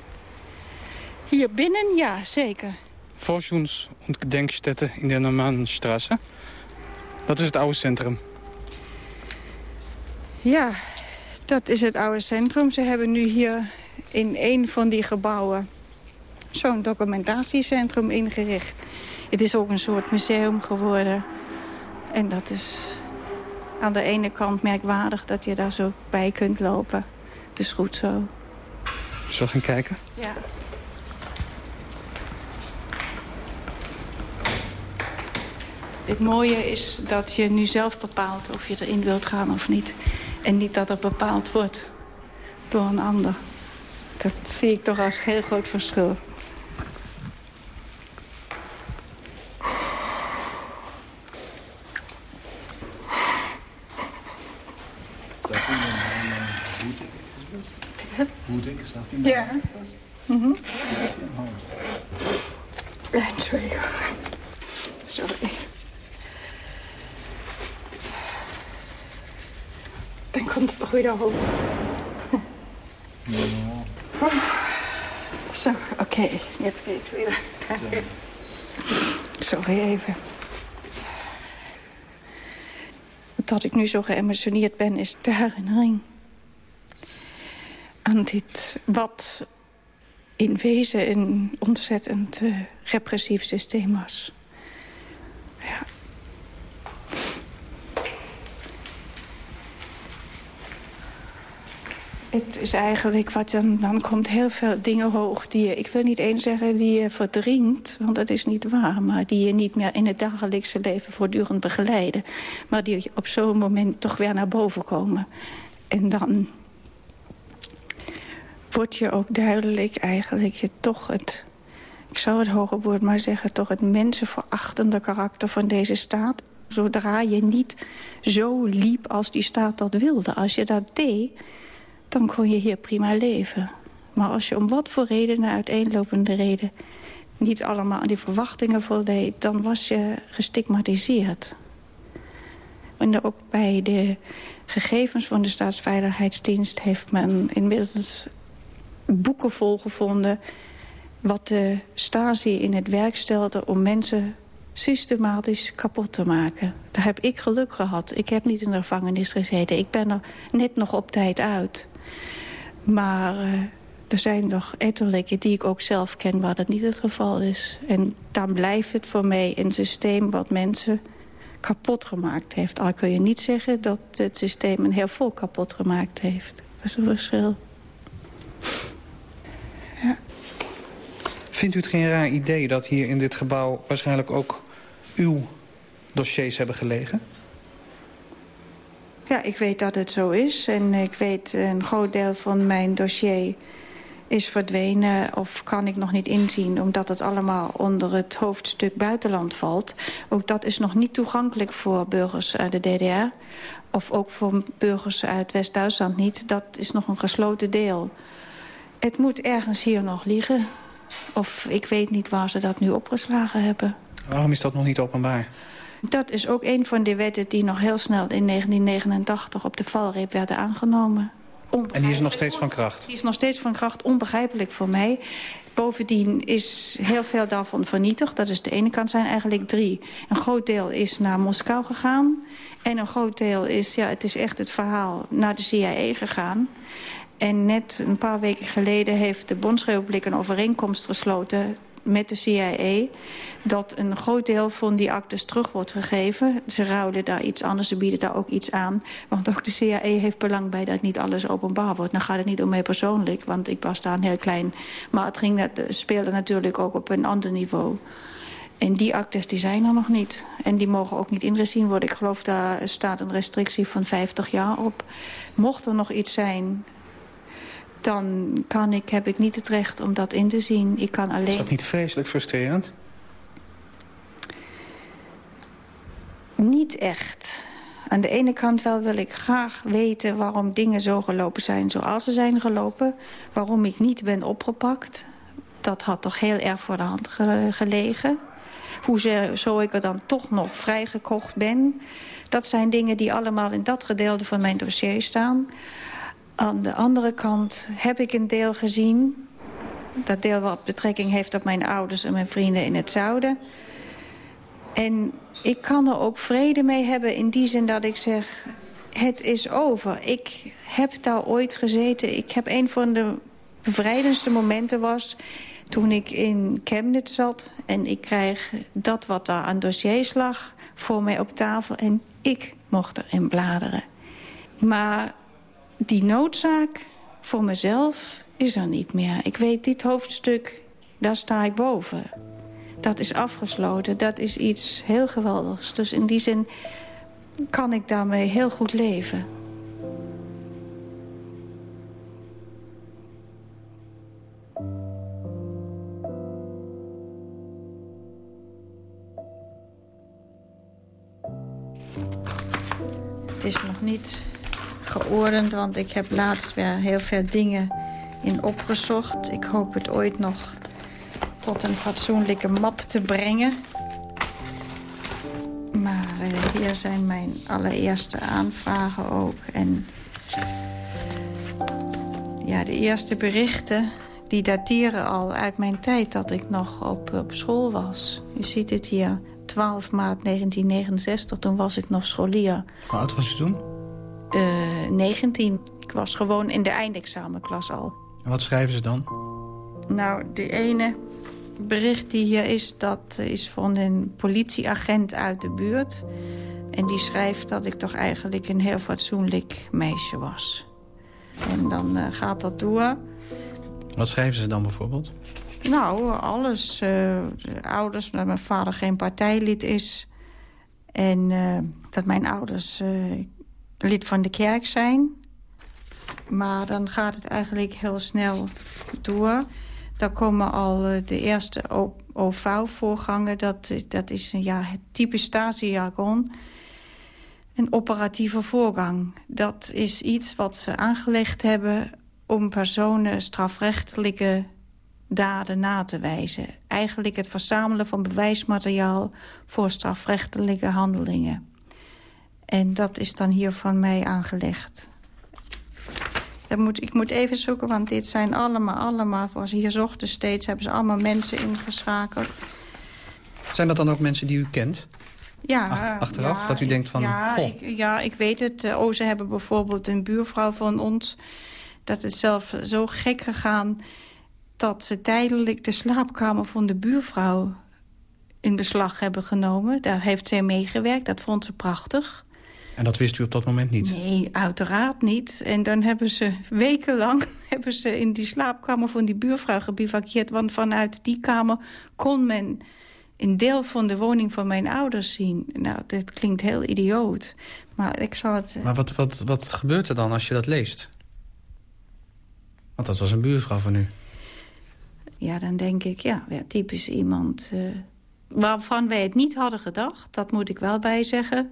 Hier binnen, ja, zeker. Forschungs- Gedenkstätte in der Normannenstraße. Dat is het oude centrum. Ja, dat is het oude centrum. Ze hebben nu hier in een van die gebouwen zo'n documentatiecentrum ingericht. Het is ook een soort museum geworden. En dat is aan de ene kant merkwaardig dat je daar zo bij kunt lopen. Het is goed zo. Zullen we gaan kijken? Ja. Het mooie is dat je nu zelf bepaalt of je erin wilt gaan of niet. En niet dat het bepaald wordt door een ander. Dat zie ik toch als een heel groot verschil. Die Ja. Mhm. Sorry. Sorry. Dan Zo, oké. Okay. Jetzt geht's weer. Sorry even. Dat ik nu zo geëmotioneerd ben, is de herinnering aan dit wat in wezen een ontzettend uh, repressief systeem was. Het is eigenlijk wat dan, dan komt heel veel dingen hoog die je, ik wil niet eens zeggen die je verdringt, want dat is niet waar, maar die je niet meer in het dagelijkse leven voortdurend begeleiden, maar die op zo'n moment toch weer naar boven komen. En dan wordt je ook duidelijk eigenlijk je toch het, ik zou het hoge woord maar zeggen, toch het mensenverachtende karakter van deze staat. Zodra je niet zo liep als die staat dat wilde. Als je dat deed, dan kon je hier prima leven. Maar als je om wat voor redenen, uiteenlopende reden... niet allemaal aan die verwachtingen voldeed... dan was je gestigmatiseerd. En ook bij de gegevens van de Staatsveiligheidsdienst... heeft men inmiddels boeken volgevonden... wat de Stasi in het werk stelde om mensen systematisch kapot te maken. Daar heb ik geluk gehad. Ik heb niet in de gevangenis gezeten. Ik ben er net nog op tijd uit. Maar uh, er zijn nog etterlijke die ik ook zelf ken waar dat niet het geval is. En dan blijft het voor mij een systeem wat mensen kapot gemaakt heeft. Al kun je niet zeggen dat het systeem een heel volk kapot gemaakt heeft. Dat is een verschil. Ja. Vindt u het geen raar idee dat hier in dit gebouw waarschijnlijk ook uw dossiers hebben gelegen? Ja, ik weet dat het zo is. En ik weet een groot deel van mijn dossier is verdwenen of kan ik nog niet inzien... omdat het allemaal onder het hoofdstuk buitenland valt. Ook dat is nog niet toegankelijk voor burgers uit de DDR... of ook voor burgers uit West-Duitsland niet. Dat is nog een gesloten deel. Het moet ergens hier nog liggen. Of ik weet niet waar ze dat nu opgeslagen hebben. Waarom is dat nog niet openbaar? Dat is ook een van die wetten die nog heel snel in 1989 op de valreep werden aangenomen. En die is nog steeds van kracht? Die is nog steeds van kracht, onbegrijpelijk voor mij. Bovendien is heel veel daarvan vernietigd. Dat is de ene kant zijn eigenlijk drie. Een groot deel is naar Moskou gegaan. En een groot deel is, ja, het is echt het verhaal, naar de CIA gegaan. En net een paar weken geleden heeft de Bondsrepubliek een overeenkomst gesloten met de CIA... dat een groot deel van die actes terug wordt gegeven. Ze ruilen daar iets anders, ze bieden daar ook iets aan. Want ook de CIA heeft belang bij dat niet alles openbaar wordt. Dan gaat het niet om mij persoonlijk, want ik was daar een heel klein... maar het, ging, speelde natuurlijk ook op een ander niveau... En die actes die zijn er nog niet. En die mogen ook niet ingezien worden. Ik geloof daar staat een restrictie van 50 jaar op. Mocht er nog iets zijn dan kan ik, heb ik niet het recht om dat in te zien. Ik kan alleen... Is dat niet vreselijk frustrerend? Niet echt. Aan de ene kant wel wil ik graag weten waarom dingen zo gelopen zijn zoals ze zijn gelopen. Waarom ik niet ben opgepakt. Dat had toch heel erg voor de hand gelegen. Hoe ze, zo ik er dan toch nog vrijgekocht ben. Dat zijn dingen die allemaal in dat gedeelte van mijn dossier staan. Aan de andere kant heb ik een deel gezien. Dat deel wat betrekking heeft op mijn ouders en mijn vrienden in het zuiden. En ik kan er ook vrede mee hebben in die zin dat ik zeg... het is over. Ik heb daar ooit gezeten. Ik heb een van de bevrijdendste momenten was... toen ik in Chemnitz zat en ik krijg dat wat daar aan dossiers lag... voor mij op tafel en ik mocht erin bladeren. Maar die noodzaak voor mezelf is er niet meer. Ik weet, dit hoofdstuk, daar sta ik boven. Dat is afgesloten, dat is iets heel geweldigs. Dus in die zin kan ik daarmee heel goed leven. Het is nog niet geordend, want ik heb laatst weer heel veel dingen in opgezocht. Ik hoop het ooit nog tot een fatsoenlijke map te brengen. Maar uh, hier zijn mijn allereerste aanvragen ook. En ja, de eerste berichten die dateren al uit mijn tijd dat ik nog op, op school was. U ziet het hier, 12 maart 1969, toen was ik nog scholier. Hoe oud was u toen? 19. Eh, ik was gewoon in de eindexamenklas al. En wat schrijven ze dan? Nou, de ene bericht die hier is, dat is van een politieagent uit de buurt. En die schrijft dat ik toch eigenlijk een heel fatsoenlijk meisje was. En dan uh, gaat dat door. Wat schrijven ze dan bijvoorbeeld? Nou, alles. Uh, ouders, dat mijn vader geen partijlid is. En uh, dat mijn ouders lid van de kerk zijn. Maar dan gaat het eigenlijk heel snel door. Dan komen al de eerste OV-voorgangen. Dat, dat is ja, het type statiejargon een operatieve voorgang. Dat is iets wat ze aangelegd hebben om personen strafrechtelijke daden na te wijzen. Eigenlijk het verzamelen van bewijsmateriaal voor strafrechtelijke handelingen. En dat is dan hier van mij aangelegd. Dat moet, ik moet even zoeken, want dit zijn allemaal, allemaal... Voor hier zochten steeds, hebben ze allemaal mensen ingeschakeld. Zijn dat dan ook mensen die u kent? Ja, achteraf? dat u denkt van, ja, Ik, ja, ik weet het. Uh, oh, ze hebben bijvoorbeeld een buurvrouw van ons... dat is zelf zo gek gegaan... dat ze tijdelijk de slaapkamer van de buurvrouw in beslag hebben genomen. Daar heeft zij meegewerkt. Dat vond ze prachtig. En dat wist u op dat moment niet? Nee, uiteraard niet. En dan hebben ze wekenlang hebben ze in die slaapkamer van die buurvrouw gebivakkeerd. Want vanuit die kamer kon men een deel van de woning van mijn ouders zien. Nou, dit klinkt heel idioot. Maar ik zal het... Eh, maar wat, wat, wat gebeurt er dan als je dat leest? Want dat was een buurvrouw van u. Ja, dan denk ik, ja, ja typisch iemand... Uh, waarvan wij het niet hadden gedacht, dat moet ik wel bijzeggen.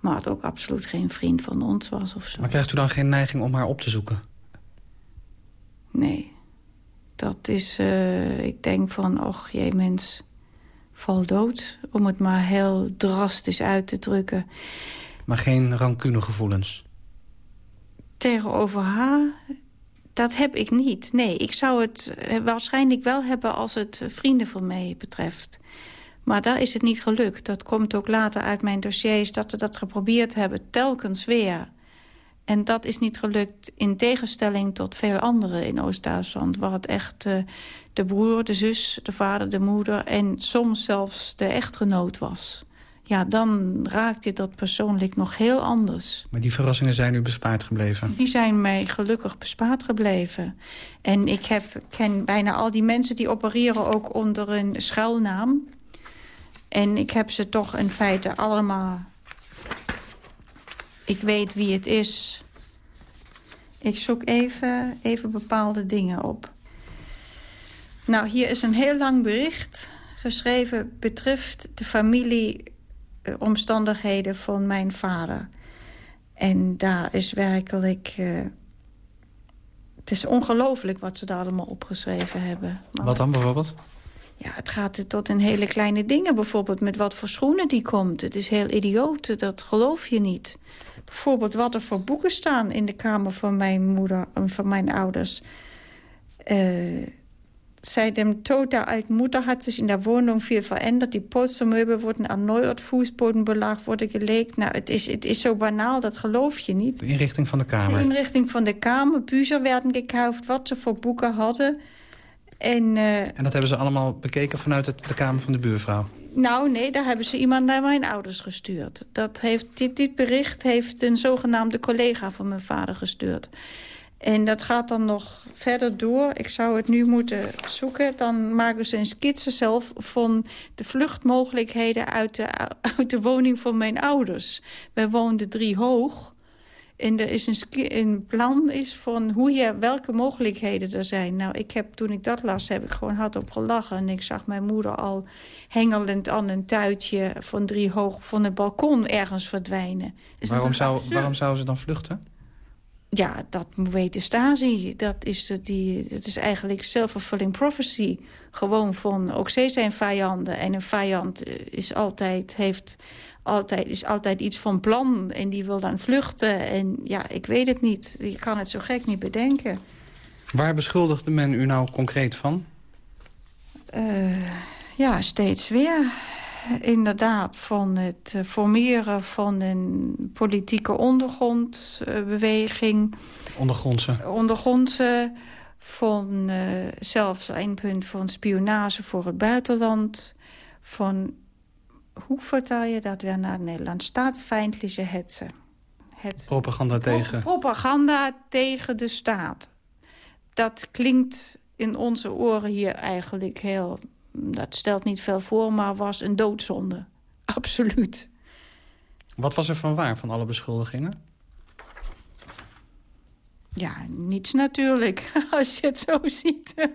Maar het ook absoluut geen vriend van ons was of zo. Maar krijgt u dan geen neiging om haar op te zoeken? Nee. Dat is, uh, ik denk van, och, jee mens val dood. Om het maar heel drastisch uit te drukken. Maar geen rancunegevoelens? Tegenover haar, dat heb ik niet. Nee, ik zou het eh, waarschijnlijk wel hebben als het vrienden van mij betreft. Maar daar is het niet gelukt. Dat komt ook later uit mijn dossiers dat ze dat geprobeerd hebben, telkens weer. En dat is niet gelukt in tegenstelling tot veel anderen in Oost-Duitsland... waar het echt uh, de broer, de zus, de vader, de moeder... en soms zelfs de echtgenoot was. Ja, dan raakt dit dat persoonlijk nog heel anders. Maar die verrassingen zijn u bespaard gebleven? Die zijn mij gelukkig bespaard gebleven. En ik heb, ken bijna al die mensen die opereren ook onder een schuilnaam. En ik heb ze toch in feite allemaal... Ik weet wie het is. Ik zoek even, even bepaalde dingen op. Nou, hier is een heel lang bericht geschreven... betreft de familieomstandigheden van mijn vader. En daar is werkelijk... Uh, het is ongelooflijk wat ze daar allemaal opgeschreven hebben. wat dan bijvoorbeeld? Ja, het gaat tot in hele kleine dingen. Bijvoorbeeld met wat voor schoenen die komt. Het is heel idioot, dat geloof je niet. Bijvoorbeeld wat er voor boeken staan in de kamer van mijn moeder en van mijn ouders. Uh, Seit dem Tod der Mutter hat sich in der Wohnung viel verändert. Die Polstermöbel wurden erneuert, Fußbodenbelag wurde gelegt. Nou, het is, het is zo banaal, dat geloof je niet. De inrichting van de kamer. De inrichting van de kamer. Bücher werden gekauft, wat ze voor boeken hadden. En, uh, en dat hebben ze allemaal bekeken vanuit het, de kamer van de buurvrouw? Nou, nee, daar hebben ze iemand naar mijn ouders gestuurd. Dat heeft, dit, dit bericht heeft een zogenaamde collega van mijn vader gestuurd. En dat gaat dan nog verder door. Ik zou het nu moeten zoeken. Dan maken ze een skitse zelf van de vluchtmogelijkheden uit de, uit de woning van mijn ouders. Wij woonden drie hoog. En er is een, een, plan is van hoe je, welke mogelijkheden er zijn. Nou, ik heb, toen ik dat las, heb ik gewoon hardop gelachen. En ik zag mijn moeder al hengelend aan een tuitje van drie hoog van het balkon ergens verdwijnen. Waarom zou, waarom zou ze dan vluchten? Ja, dat weet de Stasi. Dat is, die, dat is eigenlijk self-fulfilling prophecy. Gewoon van, ook zij zijn vijanden. En een vijand eh, is altijd, heeft altijd, is altijd iets van plan. En die wil dan vluchten. En ja, ik weet het niet. Je kan het zo gek niet bedenken. Waar beschuldigde men u nou concreet van? Uh, ja, steeds weer inderdaad van het eh, formeren van een politieke ondergrondbeweging. Ondergrondse? Ondergrondse van uh, zelfs een punt van spionage voor het buitenland. Van, hoe vertaal je dat weer naar het Nederlands? Staatsfeindliche hetze. Het propaganda tegen? Propaganda tegen de staat. Dat klinkt in onze oren hier eigenlijk heel... Dat stelt niet veel voor, maar was een doodzonde. Absoluut. Wat was er van waar, van alle beschuldigingen? Ja, niets natuurlijk, als je het zo ziet.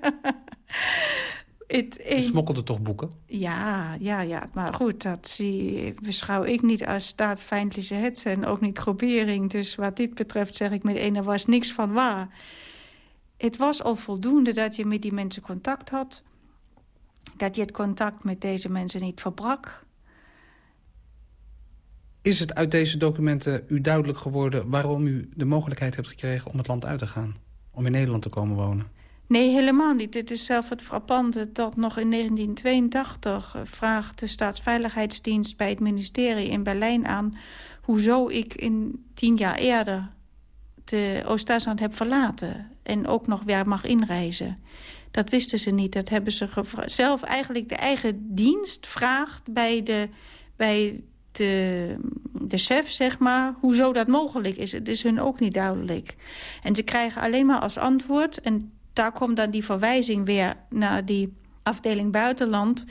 het, Je smokkelde toch boeken? Ja, ja, ja. Maar goed, dat zie, beschouw ik niet als staatsfeindelijke hetze... en ook niet groepering. Dus wat dit betreft zeg ik met er was niks van waar. Het was al voldoende dat je met die mensen contact had. Dat je het contact met deze mensen niet verbrak. Is het uit deze documenten u duidelijk geworden... waarom u de mogelijkheid hebt gekregen om het land uit te gaan? Om in Nederland te komen wonen? Nee, helemaal niet. Dit is zelf het frappante dat nog in 1982... vraagt de Staatsveiligheidsdienst bij het ministerie in Berlijn aan... hoezo ik in tien jaar eerder de Oost-Duitsland heb verlaten... en ook nog weer mag inreizen. Dat wisten ze niet. Dat hebben ze zelf eigenlijk de eigen dienst vraagt bij de... Bij de, de chef, zeg maar, hoezo dat mogelijk is. Het is hun ook niet duidelijk. En ze krijgen alleen maar als antwoord... en daar komt dan die verwijzing weer naar die afdeling buitenland...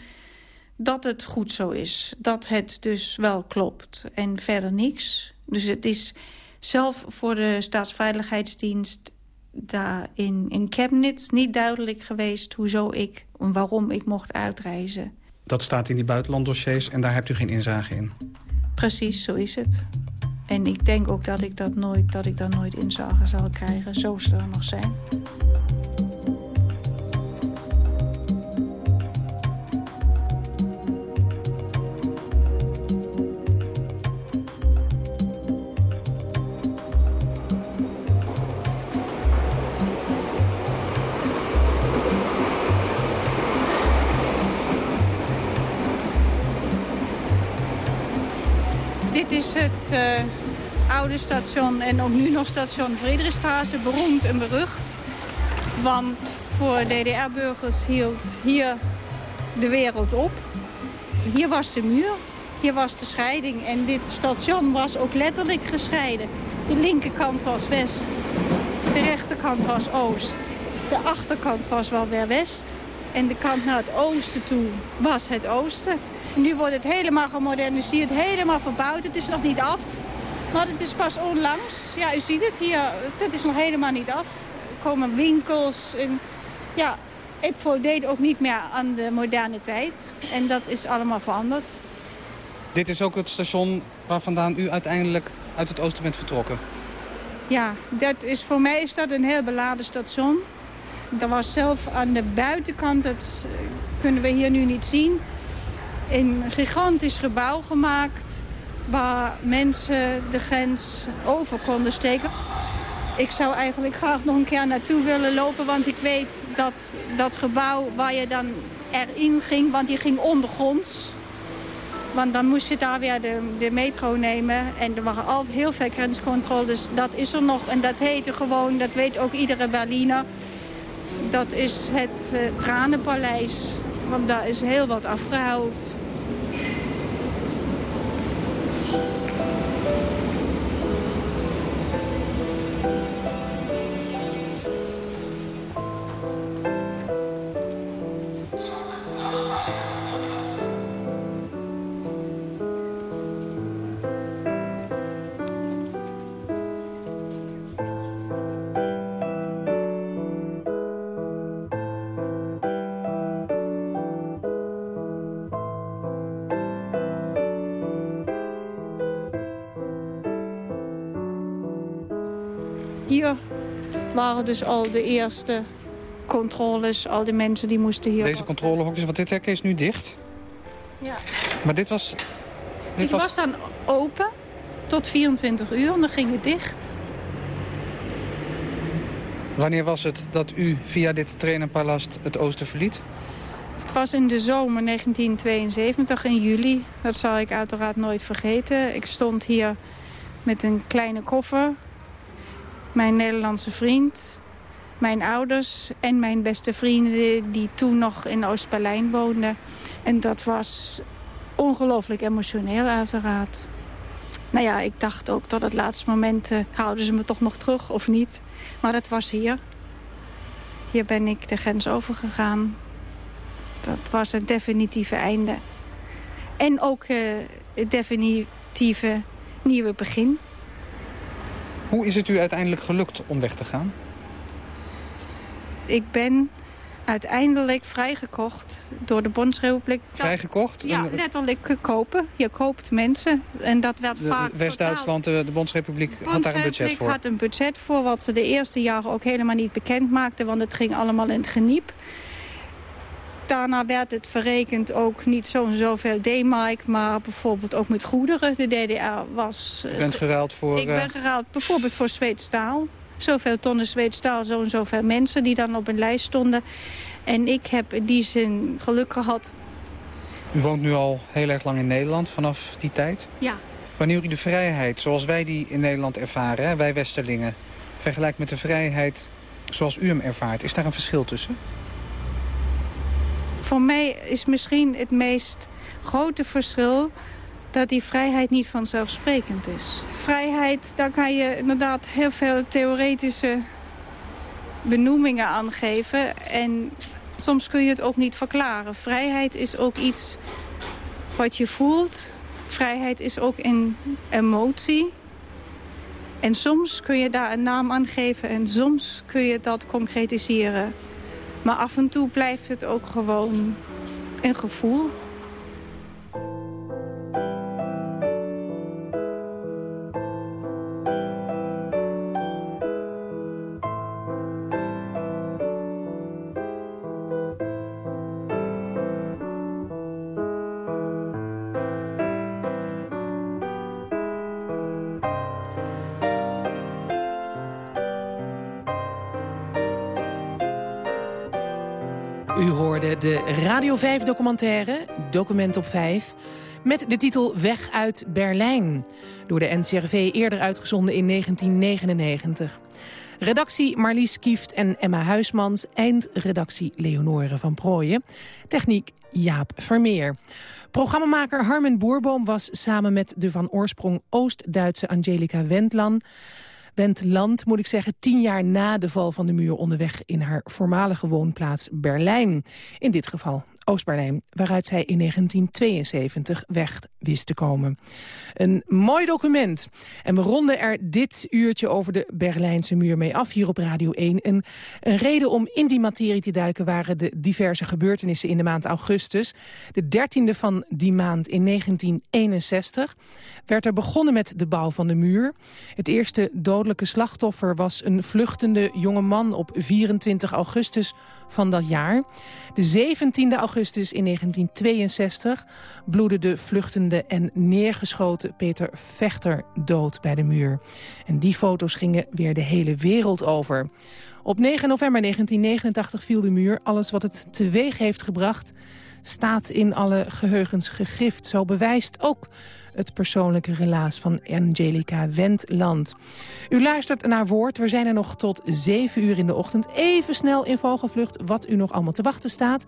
dat het goed zo is. Dat het dus wel klopt. En verder niks. Dus het is zelf voor de Staatsveiligheidsdienst... daar in, in Chemnitz niet duidelijk geweest... hoezo ik en waarom ik mocht uitreizen. Dat staat in die buitenlanddossiers en daar hebt u geen inzage in? Precies, zo is het. En ik denk ook dat ik, dat nooit, dat ik daar nooit inzage zal krijgen. Zo zal er nog zijn. Het uh, oude station en ook nu nog station Friedrichstraße, beroemd en berucht. Want voor DDR-burgers hield hier de wereld op. Hier was de muur, hier was de scheiding en dit station was ook letterlijk gescheiden. De linkerkant was west, de rechterkant was oost. De achterkant was wel weer west en de kant naar het oosten toe was het oosten. Nu wordt het helemaal gemoderniseerd, helemaal verbouwd. Het is nog niet af, maar het is pas onlangs. Ja, u ziet het hier, het is nog helemaal niet af. Er komen winkels en ja, het voldeed ook niet meer aan de moderne tijd. En dat is allemaal veranderd. Dit is ook het station waar vandaan u uiteindelijk uit het oosten bent vertrokken? Ja, dat is, voor mij is dat een heel beladen station. Er was zelf aan de buitenkant, dat kunnen we hier nu niet zien een gigantisch gebouw gemaakt... waar mensen de grens over konden steken. Ik zou eigenlijk graag nog een keer naartoe willen lopen... want ik weet dat dat gebouw waar je dan erin ging... want die ging ondergronds... Want dan moest je daar weer de, metro nemen. En er waren al heel veel grenscontroles. Dat is er nog. En dat heette gewoon, dat weet ook iedere Berliner... dat is het uh, Tranenpaleis. Want daar is heel wat afgehaald. Waren dus al de eerste controles, al die mensen die moesten hier... Deze controlehokjes, want dit hek is nu dicht? Ja. Maar dit was... Dit was... was dan open tot 24 uur en dan ging het dicht. Wanneer was het dat u via dit trainerpalast het oosten verliet? Het was in de zomer 1972, in juli. Dat zal ik uiteraard nooit vergeten. Ik stond hier met een kleine koffer mijn Nederlandse vriend. mijn ouders en mijn beste vrienden... die toen nog in Oost-Berlijn woonden. En dat was ongelooflijk emotioneel uiteraard. Nou ja, ik dacht ook tot het laatste moment... Uh, houden ze me toch nog terug of niet. Maar dat was hier. Hier ben ik de grens overgegaan. Dat was het definitieve einde. En ook uh, het definitieve nieuwe begin. Hoe is het u uiteindelijk gelukt om weg te gaan? Ik ben uiteindelijk vrijgekocht door de Bondsrepubliek. Vrijgekocht? Ja, letterlijk kopen. Je koopt mensen. En dat werd vaak West-Duitsland, de, de Bondsrepubliek, had daar een budget voor? had een budget voor, wat ze de eerste jaren ook helemaal niet bekend maakten. Want het ging allemaal in het geniep. Daarna werd het verrekend ook niet zo zoveel D-mark, maar bijvoorbeeld ook met goederen. De DDR was... Je bent geruild voor... Ik ben uh... geruild bijvoorbeeld voor Zweeds staal. Zoveel tonnen Zweeds staal, zo en zoveel mensen die dan op een lijst stonden. En ik heb in die zin geluk gehad. U woont nu al heel erg lang in Nederland vanaf die tijd? Ja. Wanneer u de vrijheid zoals wij die in Nederland ervaren, hè, wij Westerlingen... vergelijkt met de vrijheid zoals u hem ervaart, is daar een verschil tussen? Voor mij is misschien het meest grote verschil dat die vrijheid niet vanzelfsprekend is. Vrijheid, daar kan je inderdaad heel veel theoretische benoemingen aan geven. En soms kun je het ook niet verklaren. Vrijheid is ook iets wat je voelt. Vrijheid is ook een emotie. En soms kun je daar een naam aan geven en soms kun je dat concretiseren. Maar af en toe blijft het ook gewoon een gevoel. De Radio 5 documentaire, Document op 5... met de titel Weg uit Berlijn. Door de NCRV eerder uitgezonden in 1999. Redactie Marlies Kieft en Emma Huismans. Eindredactie Leonore van Prooijen. Techniek Jaap Vermeer. Programmamaker Harmen Boerboom was samen met de van oorsprong Oost-Duitse Angelica Wendlan... Wendland, moet ik zeggen, tien jaar na de val van de muur onderweg in haar voormalige woonplaats Berlijn. In dit geval Oost-Berlijn, waaruit zij in 1972 weg wist te komen. Een mooi document. En we ronden er dit uurtje over de Berlijnse muur mee af hier op Radio 1. En een reden om in die materie te duiken waren de diverse gebeurtenissen in de maand augustus. De dertiende van die maand in 1961 werd er begonnen met de bouw van de muur. Het eerste dodelijke slachtoffer was een vluchtende jonge man op 24 augustus van dat jaar. De 17e augustus in 1962 bloedde de vluchtende en neergeschoten Peter Vechter dood bij de muur. En die foto's gingen weer de hele wereld over. Op 9 november 1989 viel de muur. Alles wat het teweeg heeft gebracht staat in alle geheugens gegrift. Zo bewijst ook het persoonlijke relaas van Angelica Wendland. U luistert naar Woord. We zijn er nog tot 7 uur in de ochtend. Even snel in vogelvlucht wat u nog allemaal te wachten staat.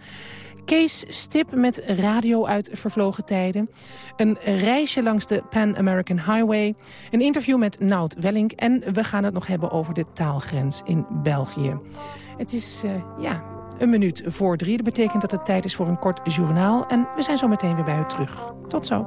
Kees Stip met radio uit vervlogen tijden. Een reisje langs de Pan American Highway. Een interview met Nout Wellink. En we gaan het nog hebben over de taalgrens in België. Het is, uh, ja, een minuut voor drie. Dat betekent dat het tijd is voor een kort journaal. En we zijn zo meteen weer bij u terug. Tot zo.